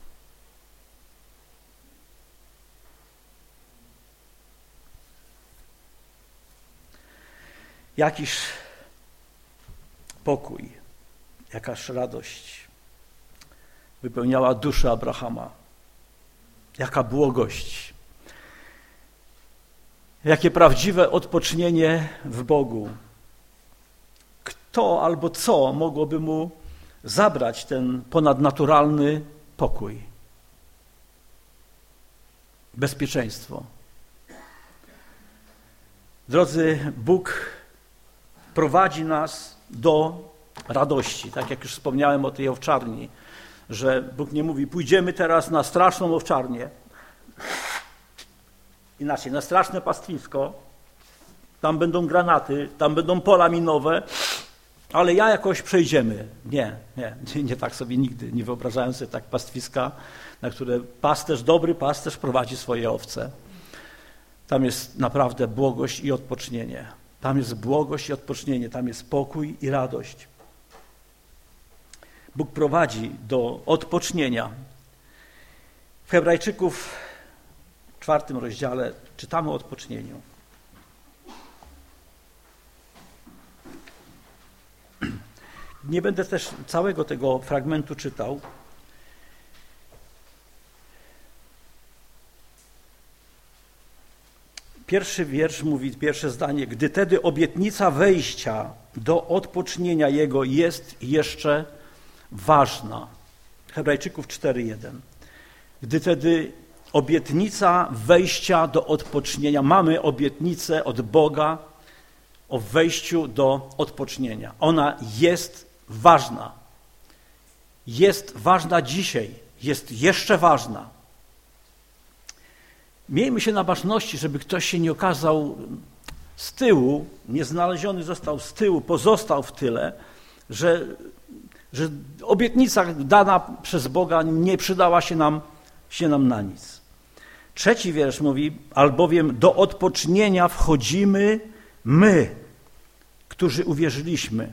Jakiś pokój, jakaś radość wypełniała duszę Abrahama. Jaka błogość. Jakie prawdziwe odpocznienie w Bogu. Kto albo co mogłoby mu zabrać ten ponadnaturalny pokój? Bezpieczeństwo. Drodzy, Bóg prowadzi nas do radości, tak jak już wspomniałem o tej owczarni, że Bóg nie mówi, pójdziemy teraz na straszną owczarnię, inaczej, na straszne pastwisko, tam będą granaty, tam będą pola minowe, ale ja jakoś przejdziemy. Nie, nie, [laughs] nie tak sobie nigdy nie wyobrażałem sobie tak pastwiska, na które pasterz, dobry pasterz prowadzi swoje owce. Tam jest naprawdę błogość i odpocznienie. Tam jest błogość i odpocznienie, tam jest pokój i radość. Bóg prowadzi do odpocznienia. W Hebrajczyków czwartym rozdziale czytamy o odpocznieniu. Nie będę też całego tego fragmentu czytał. Pierwszy wiersz mówi, pierwsze zdanie, gdy tedy obietnica wejścia do odpocznienia Jego jest jeszcze ważna. Hebrajczyków 4:1. Gdy tedy obietnica wejścia do odpocznienia, mamy obietnicę od Boga o wejściu do odpocznienia. Ona jest ważna. Jest ważna dzisiaj, jest jeszcze ważna. Miejmy się na baczności, żeby ktoś się nie okazał z tyłu, nieznaleziony został z tyłu, pozostał w tyle, że, że obietnica dana przez Boga nie przydała się nam, się nam na nic. Trzeci wiersz mówi, albowiem do odpocznienia wchodzimy my, którzy uwierzyliśmy.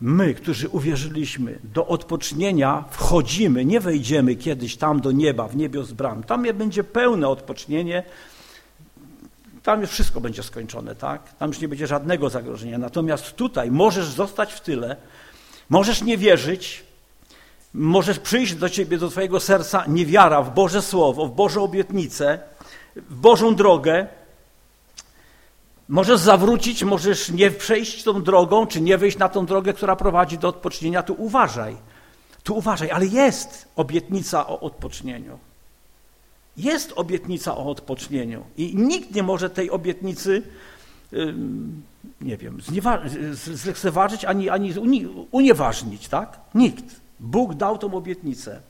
My, którzy uwierzyliśmy, do odpocznienia wchodzimy, nie wejdziemy kiedyś tam do nieba, w niebios bram. Tam będzie pełne odpocznienie, tam już wszystko będzie skończone, tak? Tam już nie będzie żadnego zagrożenia. Natomiast tutaj możesz zostać w tyle, możesz nie wierzyć, możesz przyjść do ciebie, do twojego serca niewiara w Boże Słowo, w Boże obietnicę, w Bożą drogę. Możesz zawrócić, możesz nie przejść tą drogą, czy nie wejść na tą drogę, która prowadzi do odpocznienia. Tu uważaj, tu uważaj, ale jest obietnica o odpocznieniu. Jest obietnica o odpocznieniu i nikt nie może tej obietnicy, nie wiem, zlekceważyć ani, ani unieważnić, tak? Nikt. Bóg dał tą obietnicę.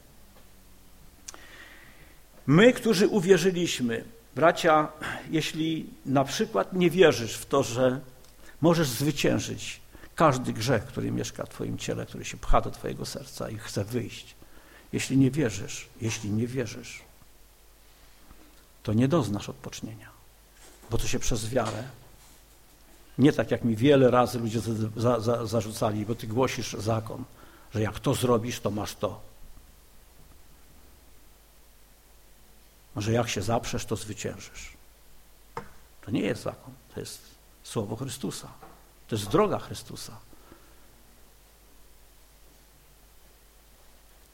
My, którzy uwierzyliśmy, bracia, jeśli na przykład nie wierzysz w to, że możesz zwyciężyć każdy grzech, który mieszka w Twoim ciele, który się pcha do Twojego serca i chce wyjść, jeśli nie wierzysz, jeśli nie wierzysz, to nie doznasz odpocznienia, bo to się przez wiarę. Nie tak jak mi wiele razy ludzie za, za, zarzucali, bo ty głosisz zakon, że jak to zrobisz, to masz to. Że jak się zaprzesz, to zwyciężysz. To nie jest zakon, to jest słowo Chrystusa. To jest droga Chrystusa.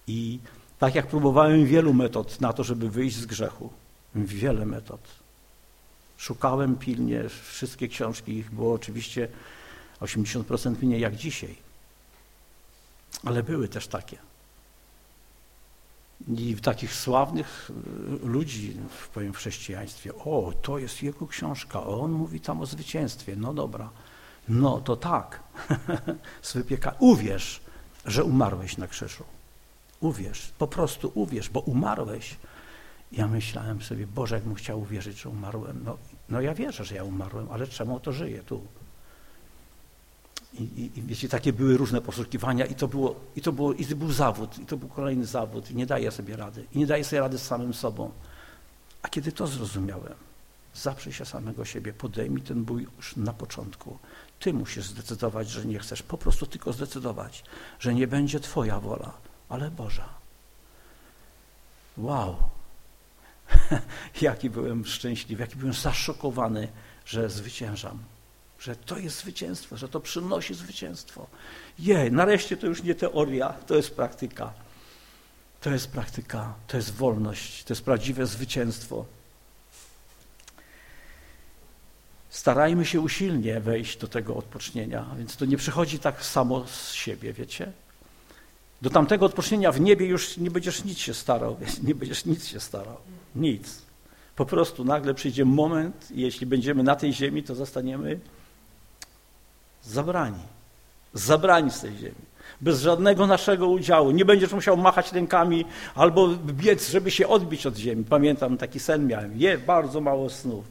I tak jak próbowałem wielu metod na to, żeby wyjść z grzechu, wiele metod. Szukałem pilnie, wszystkie książki, ich było oczywiście 80% mniej jak dzisiaj. Ale były też takie. I takich sławnych y, ludzi powiem, w chrześcijaństwie, o, to jest jego książka, on mówi tam o zwycięstwie, no dobra, no to tak, [laughs] wypieka. Uwierz, że umarłeś na krzyżu. Uwierz, po prostu uwierz, bo umarłeś ja myślałem sobie, Boże, jakbym chciał uwierzyć, że umarłem. No, no ja wierzę, że ja umarłem, ale czemu to żyję tu? I, i, I, wiecie, takie były różne poszukiwania i to, było, i, to było, i to był zawód, i to był kolejny zawód i nie daję sobie rady. I nie daję sobie rady z samym sobą. A kiedy to zrozumiałem, zaprzyj się samego siebie, podejmij ten bój już na początku. Ty musisz zdecydować, że nie chcesz, po prostu tylko zdecydować, że nie będzie Twoja wola, ale Boża. Wow, [laughs] jaki byłem szczęśliwy, jaki byłem zaszokowany, że zwyciężam. Że to jest zwycięstwo, że to przynosi zwycięstwo. Jej, nareszcie to już nie teoria, to jest praktyka. To jest praktyka, to jest wolność, to jest prawdziwe zwycięstwo. Starajmy się usilnie wejść do tego odpocznienia, więc to nie przychodzi tak samo z siebie, wiecie? Do tamtego odpocznienia w niebie już nie będziesz nic się starał, nie będziesz nic się starał. Nic. Po prostu nagle przyjdzie moment, jeśli będziemy na tej ziemi, to zostaniemy zabrani. Zabrani z tej ziemi. Bez żadnego naszego udziału. Nie będziesz musiał machać rękami albo biec, żeby się odbić od ziemi. Pamiętam, taki sen miałem. Je bardzo mało snów.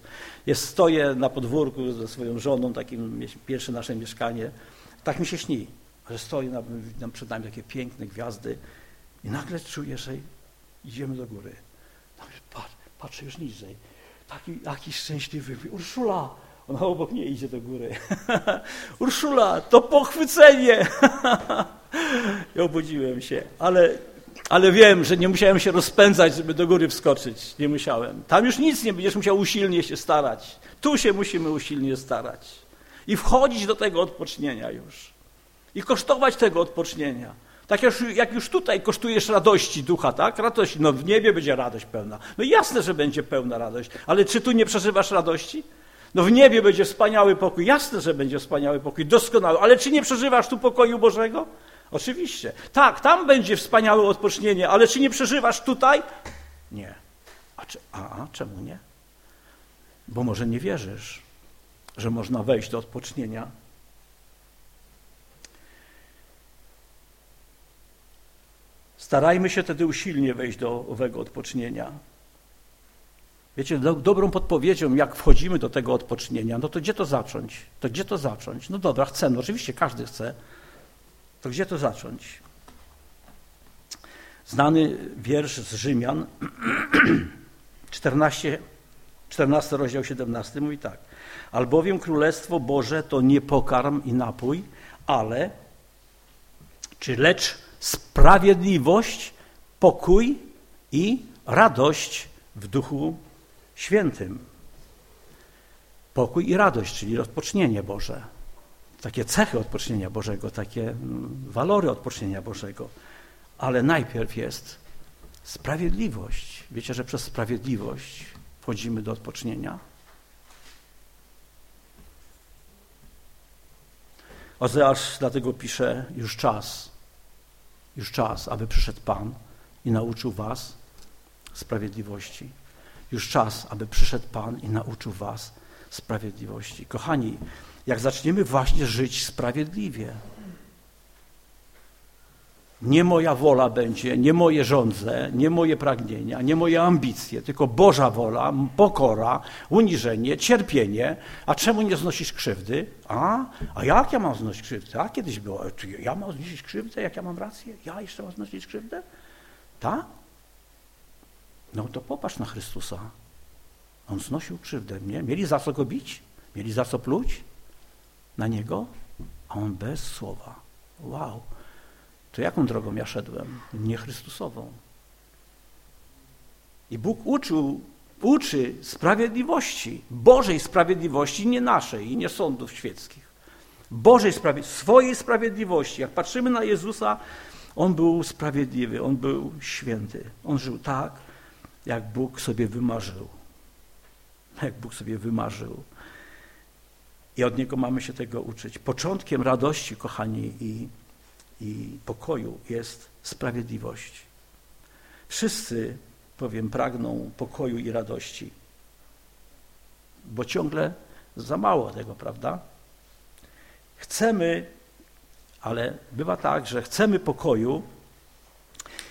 Jest, stoję na podwórku ze swoją żoną, takim pierwsze nasze mieszkanie. Tak mi się śni, że stoję na, przed nami takie piękne gwiazdy i nagle czuję, że idziemy do góry. Patrz, patrzę już niżej. Taki, taki szczęśliwy. Urszula! Ona obok mnie idzie do góry. [laughs] Urszula, to pochwycenie! [laughs] I obudziłem się, ale, ale wiem, że nie musiałem się rozpędzać, żeby do góry wskoczyć. Nie musiałem. Tam już nic nie będziesz musiał usilnie się starać. Tu się musimy usilnie starać. I wchodzić do tego odpocznienia już. I kosztować tego odpocznienia. Tak jak, jak już tutaj kosztujesz radości ducha, tak? Radości, no w niebie będzie radość pełna. No jasne, że będzie pełna radość, ale czy tu nie przeżywasz radości? No w niebie będzie wspaniały pokój, jasne, że będzie wspaniały pokój, doskonały, ale czy nie przeżywasz tu pokoju Bożego? Oczywiście. Tak, tam będzie wspaniałe odpocznienie, ale czy nie przeżywasz tutaj? Nie. A, czy, a, a czemu nie? Bo może nie wierzysz, że można wejść do odpocznienia. Starajmy się wtedy usilnie wejść do owego odpocznienia. Wiecie, do, dobrą podpowiedzią, jak wchodzimy do tego odpocznienia, no to gdzie to zacząć? To gdzie to zacząć? No dobra, chcemy, no oczywiście każdy chce. To gdzie to zacząć? Znany wiersz z Rzymian, [clears throat] 14, 14 rozdział 17 mówi tak. Albowiem Królestwo Boże to nie pokarm i napój, ale czy lecz sprawiedliwość, pokój i radość w duchu świętym. Pokój i radość, czyli rozpocznienie Boże. Takie cechy odpocznienia Bożego, takie mm, walory odpocznienia Bożego. Ale najpierw jest sprawiedliwość. Wiecie, że przez sprawiedliwość wchodzimy do odpocznienia? Ozeasz dlatego pisze już czas, już czas, aby przyszedł Pan i nauczył was sprawiedliwości. Już czas, aby przyszedł Pan i nauczył was sprawiedliwości. Kochani, jak zaczniemy właśnie żyć sprawiedliwie, nie moja wola będzie, nie moje rządze, nie moje pragnienia, nie moje ambicje, tylko Boża wola, pokora, uniżenie, cierpienie. A czemu nie znosisz krzywdy? A, a jak ja mam znosić krzywdę? A kiedyś było, czy ja mam znosić krzywdę, jak ja mam rację? Ja jeszcze mam znosić krzywdę? Tak? No to popatrz na Chrystusa. On znosił krzywdę. Nie? Mieli za co go bić? Mieli za co pluć? Na Niego? A On bez słowa. Wow. To jaką drogą ja szedłem? Nie Chrystusową. I Bóg uczył, uczy sprawiedliwości, Bożej sprawiedliwości, nie naszej i nie sądów świeckich. Bożej sprawiedliwości, swojej sprawiedliwości. Jak patrzymy na Jezusa, On był sprawiedliwy, On był święty. On żył tak, jak Bóg sobie wymarzył. Jak Bóg sobie wymarzył. I od Niego mamy się tego uczyć. Początkiem radości, kochani, i, i pokoju jest sprawiedliwość. Wszyscy, powiem, pragną pokoju i radości, bo ciągle za mało tego, prawda? Chcemy, ale bywa tak, że chcemy pokoju,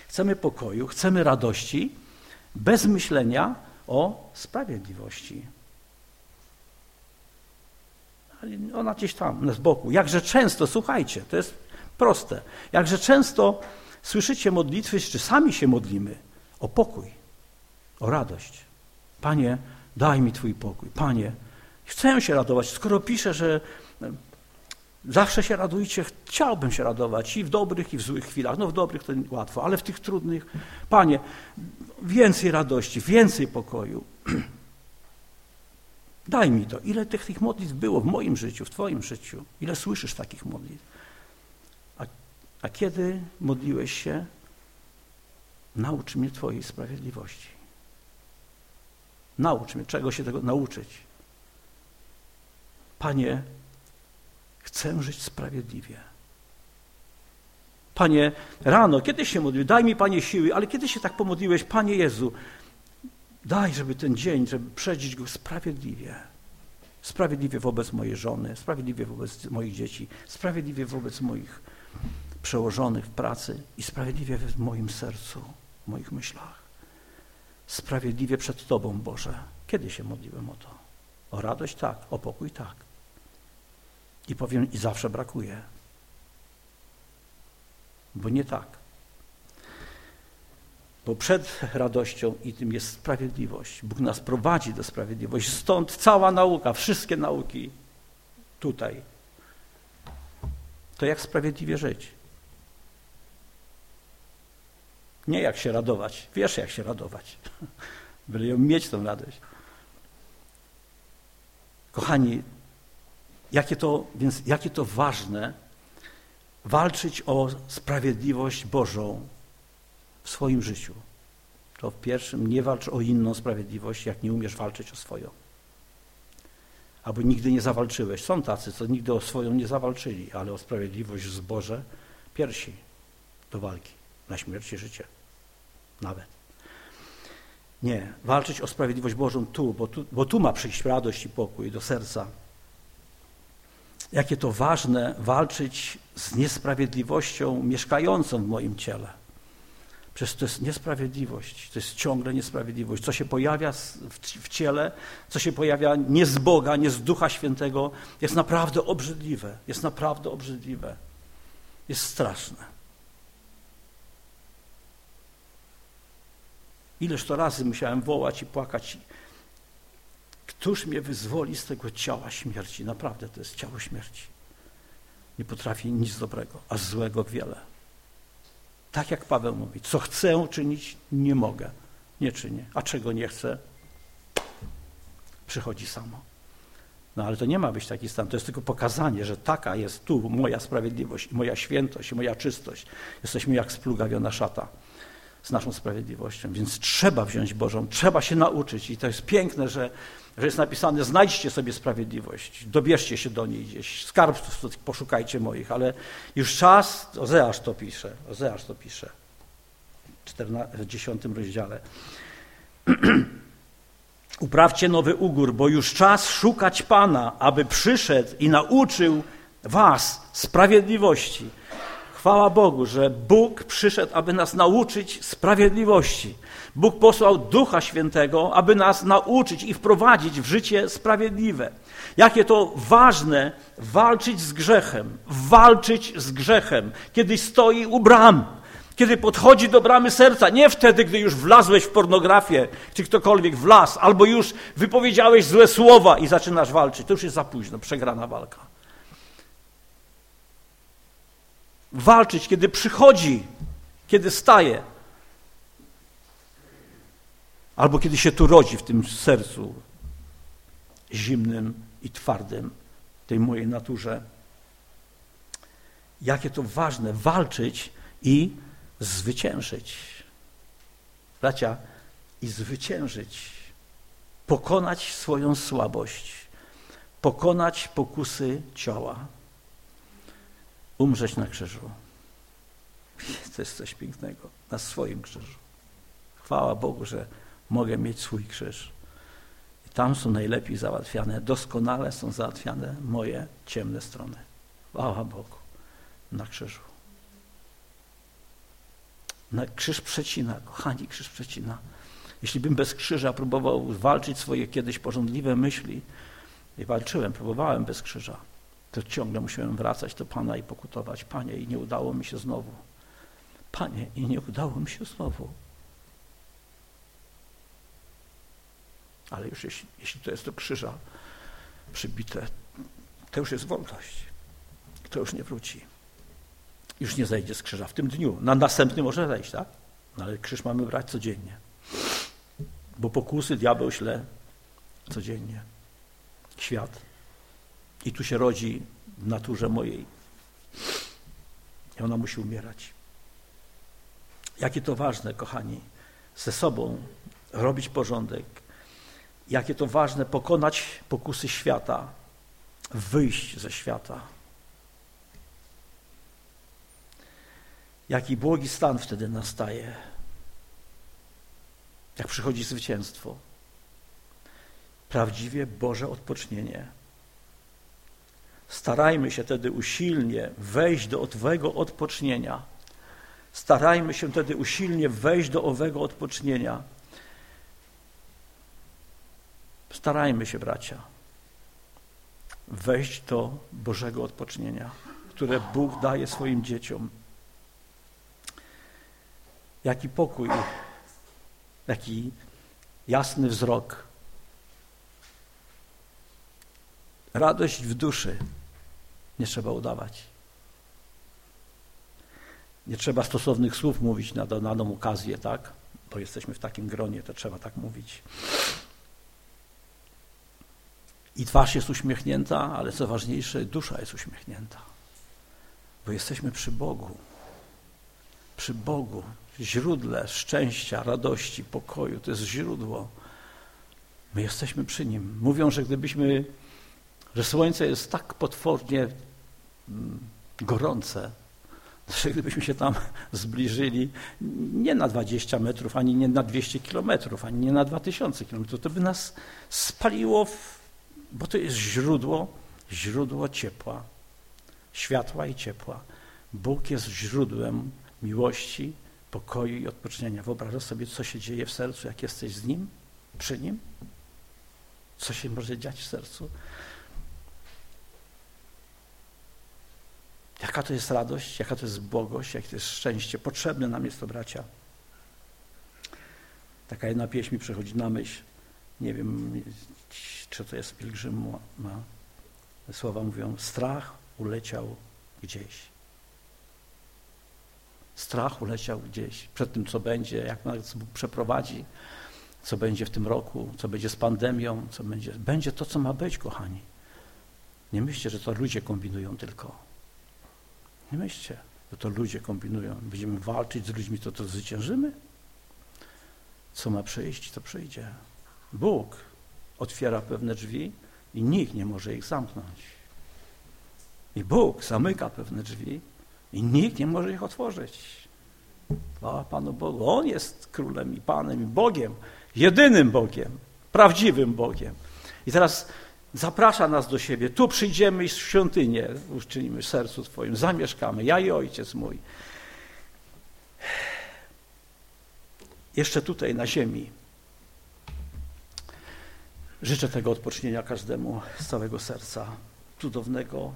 chcemy pokoju, chcemy radości, bez myślenia o sprawiedliwości. Ona gdzieś tam, z boku. Jakże często, słuchajcie, to jest proste, jakże często słyszycie modlitwy, czy sami się modlimy o pokój, o radość. Panie, daj mi Twój pokój. Panie, chcę się radować. Skoro piszę, że Zawsze się radujcie, chciałbym się radować i w dobrych, i w złych chwilach. No w dobrych to łatwo, ale w tych trudnych, Panie, więcej radości, więcej pokoju. [clears throat] Daj mi to. Ile tych, tych modlitw było w moim życiu, w Twoim życiu? Ile słyszysz takich modlitw? A, a kiedy modliłeś się? Naucz mnie Twojej sprawiedliwości. Naucz mnie, czego się tego nauczyć. Panie, Chcę żyć sprawiedliwie. Panie, rano, kiedy się modlił? Daj mi, Panie, siły, ale kiedy się tak pomodliłeś? Panie Jezu, daj, żeby ten dzień, żeby przeżyć go sprawiedliwie. Sprawiedliwie wobec mojej żony, sprawiedliwie wobec moich dzieci, sprawiedliwie wobec moich przełożonych w pracy i sprawiedliwie w moim sercu, w moich myślach. Sprawiedliwie przed Tobą, Boże. Kiedy się modliłem o to? O radość? Tak. O pokój? Tak. I powiem, i zawsze brakuje. Bo nie tak. Bo przed radością i tym jest sprawiedliwość. Bóg nas prowadzi do sprawiedliwości. Stąd cała nauka, wszystkie nauki tutaj. To jak sprawiedliwie żyć. Nie jak się radować. Wiesz, jak się radować. [laughs] Byle mieć tą radość. Kochani, Jakie to, więc jakie to ważne walczyć o sprawiedliwość Bożą w swoim życiu. To w pierwszym nie walcz o inną sprawiedliwość, jak nie umiesz walczyć o swoją. Albo nigdy nie zawalczyłeś. Są tacy, co nigdy o swoją nie zawalczyli, ale o sprawiedliwość z Boże Pierwsi do walki, na śmierć i życie. Nawet. Nie, walczyć o sprawiedliwość Bożą tu, bo tu, bo tu ma przyjść radość i pokój do serca. Jakie to ważne walczyć z niesprawiedliwością mieszkającą w moim ciele. Przecież to jest niesprawiedliwość, to jest ciągle niesprawiedliwość. Co się pojawia w ciele, co się pojawia nie z Boga, nie z Ducha Świętego, jest naprawdę obrzydliwe. Jest naprawdę obrzydliwe. Jest straszne. Ileż to razy musiałem wołać i płakać. Któż mnie wyzwoli z tego ciała śmierci? Naprawdę to jest ciało śmierci. Nie potrafi nic dobrego, a złego wiele. Tak jak Paweł mówi, co chcę czynić, nie mogę. Nie czynię. A czego nie chcę? Przychodzi samo. No ale to nie ma być taki stan. To jest tylko pokazanie, że taka jest tu moja sprawiedliwość, moja świętość, moja czystość. Jesteśmy jak splugawiona szata z naszą sprawiedliwością. Więc trzeba wziąć Bożą, trzeba się nauczyć. I to jest piękne, że, że jest napisane: znajdźcie sobie sprawiedliwość, dobierzcie się do niej gdzieś, skarbców poszukajcie moich, ale już czas, Ozeasz to pisze, Ozeasz to pisze w dziesiątym rozdziale. [clears throat] Uprawcie nowy ugór, bo już czas szukać Pana, aby przyszedł i nauczył was sprawiedliwości Chwała Bogu, że Bóg przyszedł, aby nas nauczyć sprawiedliwości. Bóg posłał Ducha Świętego, aby nas nauczyć i wprowadzić w życie sprawiedliwe. Jakie to ważne walczyć z grzechem, walczyć z grzechem, kiedy stoi u bram, kiedy podchodzi do bramy serca, nie wtedy, gdy już wlazłeś w pornografię, czy ktokolwiek wlazł, albo już wypowiedziałeś złe słowa i zaczynasz walczyć. To już jest za późno, przegrana walka. Walczyć, kiedy przychodzi, kiedy staje. Albo kiedy się tu rodzi w tym sercu zimnym i twardym, tej mojej naturze. Jakie to ważne walczyć i zwyciężyć. Bracia, i zwyciężyć, pokonać swoją słabość, pokonać pokusy ciała umrzeć na krzyżu. [laughs] To jest coś pięknego, na swoim krzyżu. Chwała Bogu, że mogę mieć swój krzyż. I tam są najlepiej załatwiane, doskonale są załatwiane moje ciemne strony. Chwała Bogu na krzyżu. Na krzyż przecina, kochani, krzyż przecina. Jeśli bym bez krzyża próbował walczyć swoje kiedyś porządliwe myśli, i walczyłem, próbowałem bez krzyża, to ciągle musiałem wracać do Pana i pokutować. Panie, i nie udało mi się znowu. Panie, i nie udało mi się znowu. Ale już jeśli, jeśli to jest do krzyża przybite, to już jest wolność. To już nie wróci. Już nie zejdzie z krzyża w tym dniu. Na następny może zejść, tak? No ale krzyż mamy brać codziennie. Bo pokusy diabeł śle codziennie. Świat i tu się rodzi w naturze mojej. I ona musi umierać. Jakie to ważne, kochani, ze sobą robić porządek. Jakie to ważne pokonać pokusy świata, wyjść ze świata. Jaki błogi stan wtedy nastaje, jak przychodzi zwycięstwo. Prawdziwie Boże odpocznienie. Starajmy się wtedy usilnie wejść do owego odpocznienia. Starajmy się wtedy usilnie wejść do owego odpocznienia. Starajmy się, bracia, wejść do Bożego odpocznienia, które Bóg daje swoim dzieciom. Jaki pokój, jaki jasny wzrok, radość w duszy. Nie trzeba udawać. Nie trzeba stosownych słów mówić na daną okazję, tak? Bo jesteśmy w takim gronie, to trzeba tak mówić. I twarz jest uśmiechnięta, ale co ważniejsze, dusza jest uśmiechnięta. Bo jesteśmy przy Bogu. Przy Bogu, źródle szczęścia, radości, pokoju. To jest źródło. My jesteśmy przy Nim. Mówią, że gdybyśmy, że słońce jest tak potwornie gorące, że gdybyśmy się tam zbliżyli nie na 20 metrów, ani nie na 200 kilometrów, ani nie na 2000 kilometrów, to by nas spaliło, w, bo to jest źródło, źródło ciepła, światła i ciepła. Bóg jest źródłem miłości, pokoju i odpocznienia. Wyobrażasz sobie, co się dzieje w sercu, jak jesteś z Nim, przy Nim? Co się może dziać w sercu? Jaka to jest radość, jaka to jest błogość, jakie to jest szczęście. Potrzebne nam jest to, bracia. Taka jedna pieśń mi przychodzi na myśl. Nie wiem, czy to jest pielgrzym ma. Słowa mówią, strach uleciał gdzieś. Strach uleciał gdzieś przed tym, co będzie, jak nas Bóg przeprowadzi, co będzie w tym roku, co będzie z pandemią, co będzie. Będzie to, co ma być, kochani. Nie myślcie, że to ludzie kombinują tylko. Nie myślcie, że to ludzie kombinują. Będziemy walczyć z ludźmi, to to zwyciężymy? Co ma przyjść, to przyjdzie. Bóg otwiera pewne drzwi i nikt nie może ich zamknąć. I Bóg zamyka pewne drzwi i nikt nie może ich otworzyć. Chwała Panu Bogu. On jest królem i Panem i Bogiem, jedynym Bogiem, prawdziwym Bogiem. I teraz zaprasza nas do siebie. Tu przyjdziemy i świątynię uczynimy sercu Twoim, zamieszkamy, ja i Ojciec mój. Jeszcze tutaj na ziemi. Życzę tego odpocznienia każdemu z całego serca, cudownego,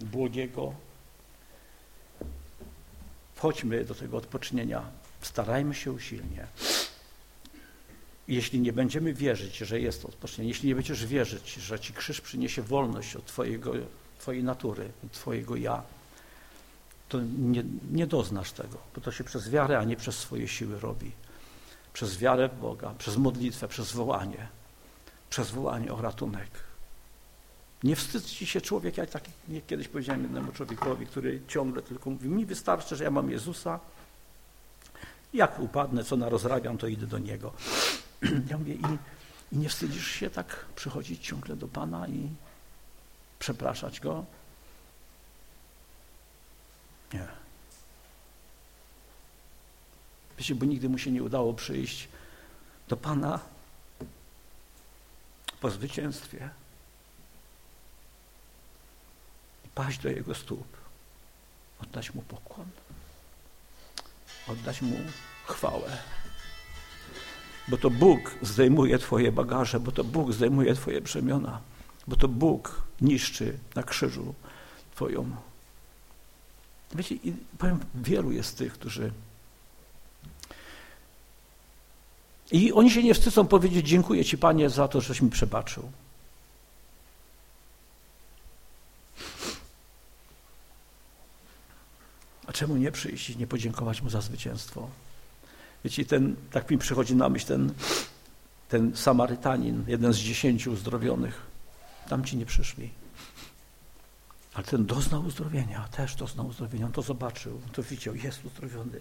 błogiego. Wchodźmy do tego odpocznienia, starajmy się usilnie. Jeśli nie będziemy wierzyć, że jest odpocznienie, jeśli nie będziesz wierzyć, że Ci krzyż przyniesie wolność od twojego, Twojej natury, od Twojego ja, to nie, nie doznasz tego, bo to się przez wiarę, a nie przez swoje siły robi. Przez wiarę w Boga, przez modlitwę, przez wołanie, przez wołanie o ratunek. Nie wstydź ci się człowiek, jak tak kiedyś powiedziałem jednemu człowiekowi, który ciągle tylko mówi, mi wystarczy, że ja mam Jezusa, jak upadnę, co narozrabiam, to idę do Niego. [clears throat] Ja mówię, i, i nie wstydzisz się tak przychodzić ciągle do Pana i przepraszać Go? Nie. Wiecie, bo nigdy mu się nie udało przyjść do Pana po zwycięstwie i paść do Jego stóp, oddać Mu pokłon, oddać Mu chwałę bo to Bóg zdejmuje Twoje bagaże, bo to Bóg zdejmuje Twoje brzemiona, bo to Bóg niszczy na krzyżu Twoją. Wiecie, i powiem, wielu jest tych, którzy. I oni się nie wstydzą powiedzieć: Dziękuję Ci, Panie, za to, żeś mi przebaczył. A czemu nie przyjść i nie podziękować mu za zwycięstwo? Wiecie, ten, tak mi przychodzi na myśl ten, ten Samarytanin, jeden z dziesięciu uzdrowionych. Tam ci nie przyszli. Ale ten doznał uzdrowienia, też doznał uzdrowienia. On to zobaczył, on to widział, jest uzdrowiony.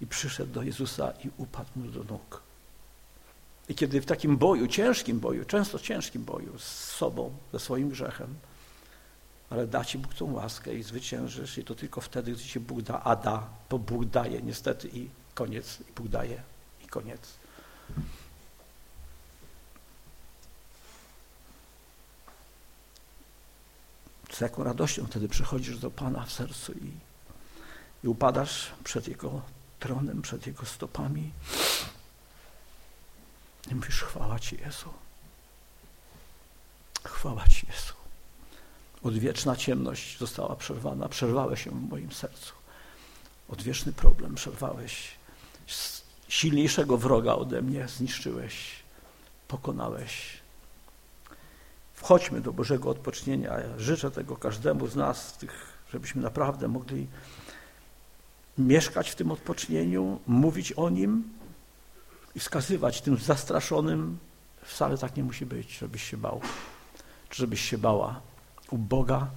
I przyszedł do Jezusa i upadł mu do nóg. I kiedy w takim boju, ciężkim boju, często ciężkim boju z sobą, ze swoim grzechem, ale da Ci Bóg tą łaskę i zwyciężysz i to tylko wtedy, gdy Ci Bóg da, a da, bo Bóg daje niestety i koniec, i Bóg daje, i koniec. Z jaką radością wtedy przychodzisz do Pana w sercu i, i upadasz przed Jego tronem, przed Jego stopami i mówisz, chwała Ci Jezu. Chwała Ci Jezu. Odwieczna ciemność została przerwana, przerwałeś się w moim sercu. Odwieczny problem przerwałeś silniejszego wroga ode mnie zniszczyłeś, pokonałeś. Wchodźmy do Bożego odpocznienia. Ja życzę tego każdemu z nas, tych, żebyśmy naprawdę mogli mieszkać w tym odpocznieniu, mówić o nim i wskazywać tym zastraszonym, wcale tak nie musi być, żebyś się bał, czy żebyś się bała. U Boga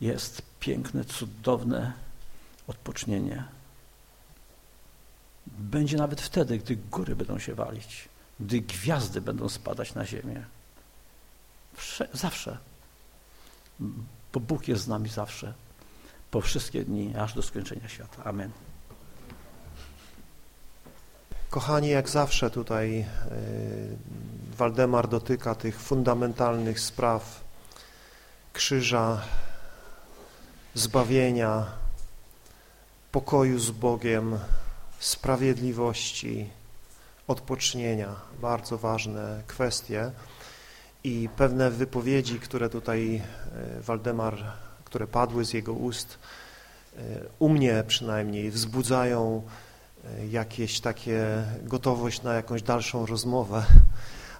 jest piękne, cudowne odpocznienie. Będzie nawet wtedy, gdy góry będą się walić, gdy gwiazdy będą spadać na ziemię. Zawsze. Bo Bóg jest z nami zawsze. po wszystkie dni, aż do skończenia świata. Amen. Kochani, jak zawsze tutaj Waldemar dotyka tych fundamentalnych spraw krzyża, zbawienia, pokoju z Bogiem, sprawiedliwości, odpocznienia. Bardzo ważne kwestie i pewne wypowiedzi, które tutaj e, Waldemar, które padły z jego ust, e, u mnie przynajmniej wzbudzają e, jakieś takie gotowość na jakąś dalszą rozmowę,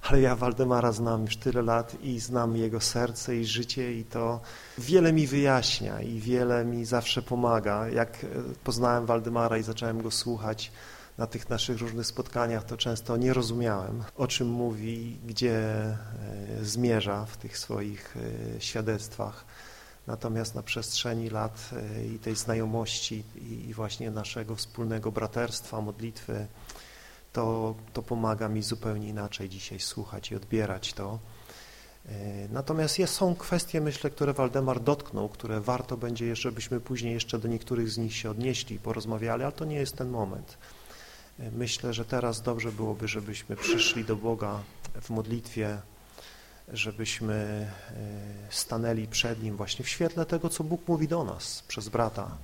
ale ja Waldemara znam już tyle lat i znam jego serce i życie i to wiele mi wyjaśnia i wiele mi zawsze pomaga. Jak poznałem Waldemara i zacząłem go słuchać na tych naszych różnych spotkaniach, to często nie rozumiałem, o czym mówi, gdzie e, zmierza w tych swoich e, świadectwach. Natomiast na przestrzeni lat e, i tej znajomości i właśnie naszego wspólnego braterstwa, modlitwy, to, to pomaga mi zupełnie inaczej dzisiaj słuchać i odbierać to. Natomiast jest, są kwestie, myślę, które Waldemar dotknął, które warto będzie, żebyśmy później jeszcze do niektórych z nich się odnieśli i porozmawiali, ale to nie jest ten moment. Myślę, że teraz dobrze byłoby, żebyśmy przyszli do Boga w modlitwie, żebyśmy e, stanęli przed Nim właśnie w świetle tego, co Bóg mówi do nas przez brata,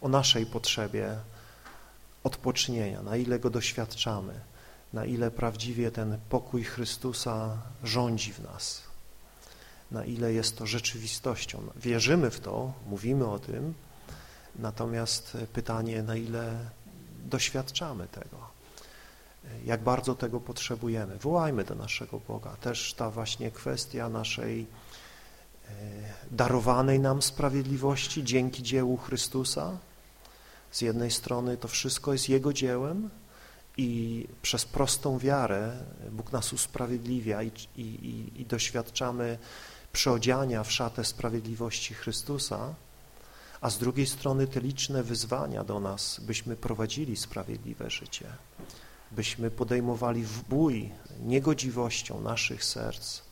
o naszej potrzebie odpocznienia, na ile go doświadczamy, na ile prawdziwie ten pokój Chrystusa rządzi w nas, na ile jest to rzeczywistością. Wierzymy w to, mówimy o tym, natomiast pytanie, na ile doświadczamy tego, jak bardzo tego potrzebujemy. Wołajmy do naszego Boga. Też ta właśnie kwestia naszej e, darowanej nam sprawiedliwości dzięki dziełu Chrystusa. Z jednej strony to wszystko jest Jego dziełem i przez prostą wiarę Bóg nas usprawiedliwia i, i, i doświadczamy przeodziania w szatę sprawiedliwości Chrystusa, a z drugiej strony te liczne wyzwania do nas, byśmy prowadzili sprawiedliwe życie, byśmy podejmowali w bój niegodziwością naszych serc,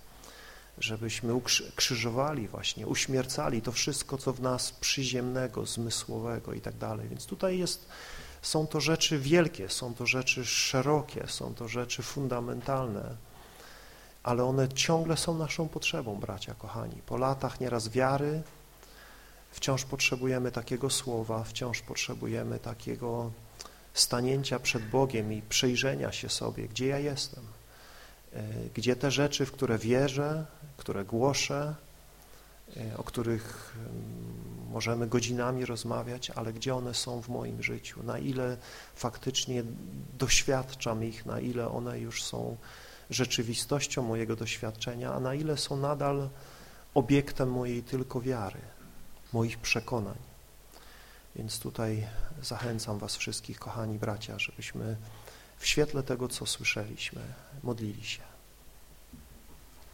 żebyśmy ukrzyżowali właśnie, uśmiercali to wszystko, co w nas przyziemnego, zmysłowego i tak dalej. Więc tutaj jest, są to rzeczy wielkie, są to rzeczy szerokie, są to rzeczy fundamentalne, ale one ciągle są naszą potrzebą, bracia kochani. Po latach nieraz wiary, Wciąż potrzebujemy takiego słowa, wciąż potrzebujemy takiego stanięcia przed Bogiem i przejrzenia się sobie, gdzie ja jestem, e, gdzie te rzeczy, w które wierzę, które głoszę, e, o których mm, możemy godzinami rozmawiać, ale gdzie one są w moim życiu, na ile faktycznie doświadczam ich, na ile one już są rzeczywistością mojego doświadczenia, a na ile są nadal obiektem mojej tylko wiary moich przekonań. Więc tutaj zachęcam Was wszystkich, kochani bracia, żebyśmy w świetle tego, co słyszeliśmy, modlili się.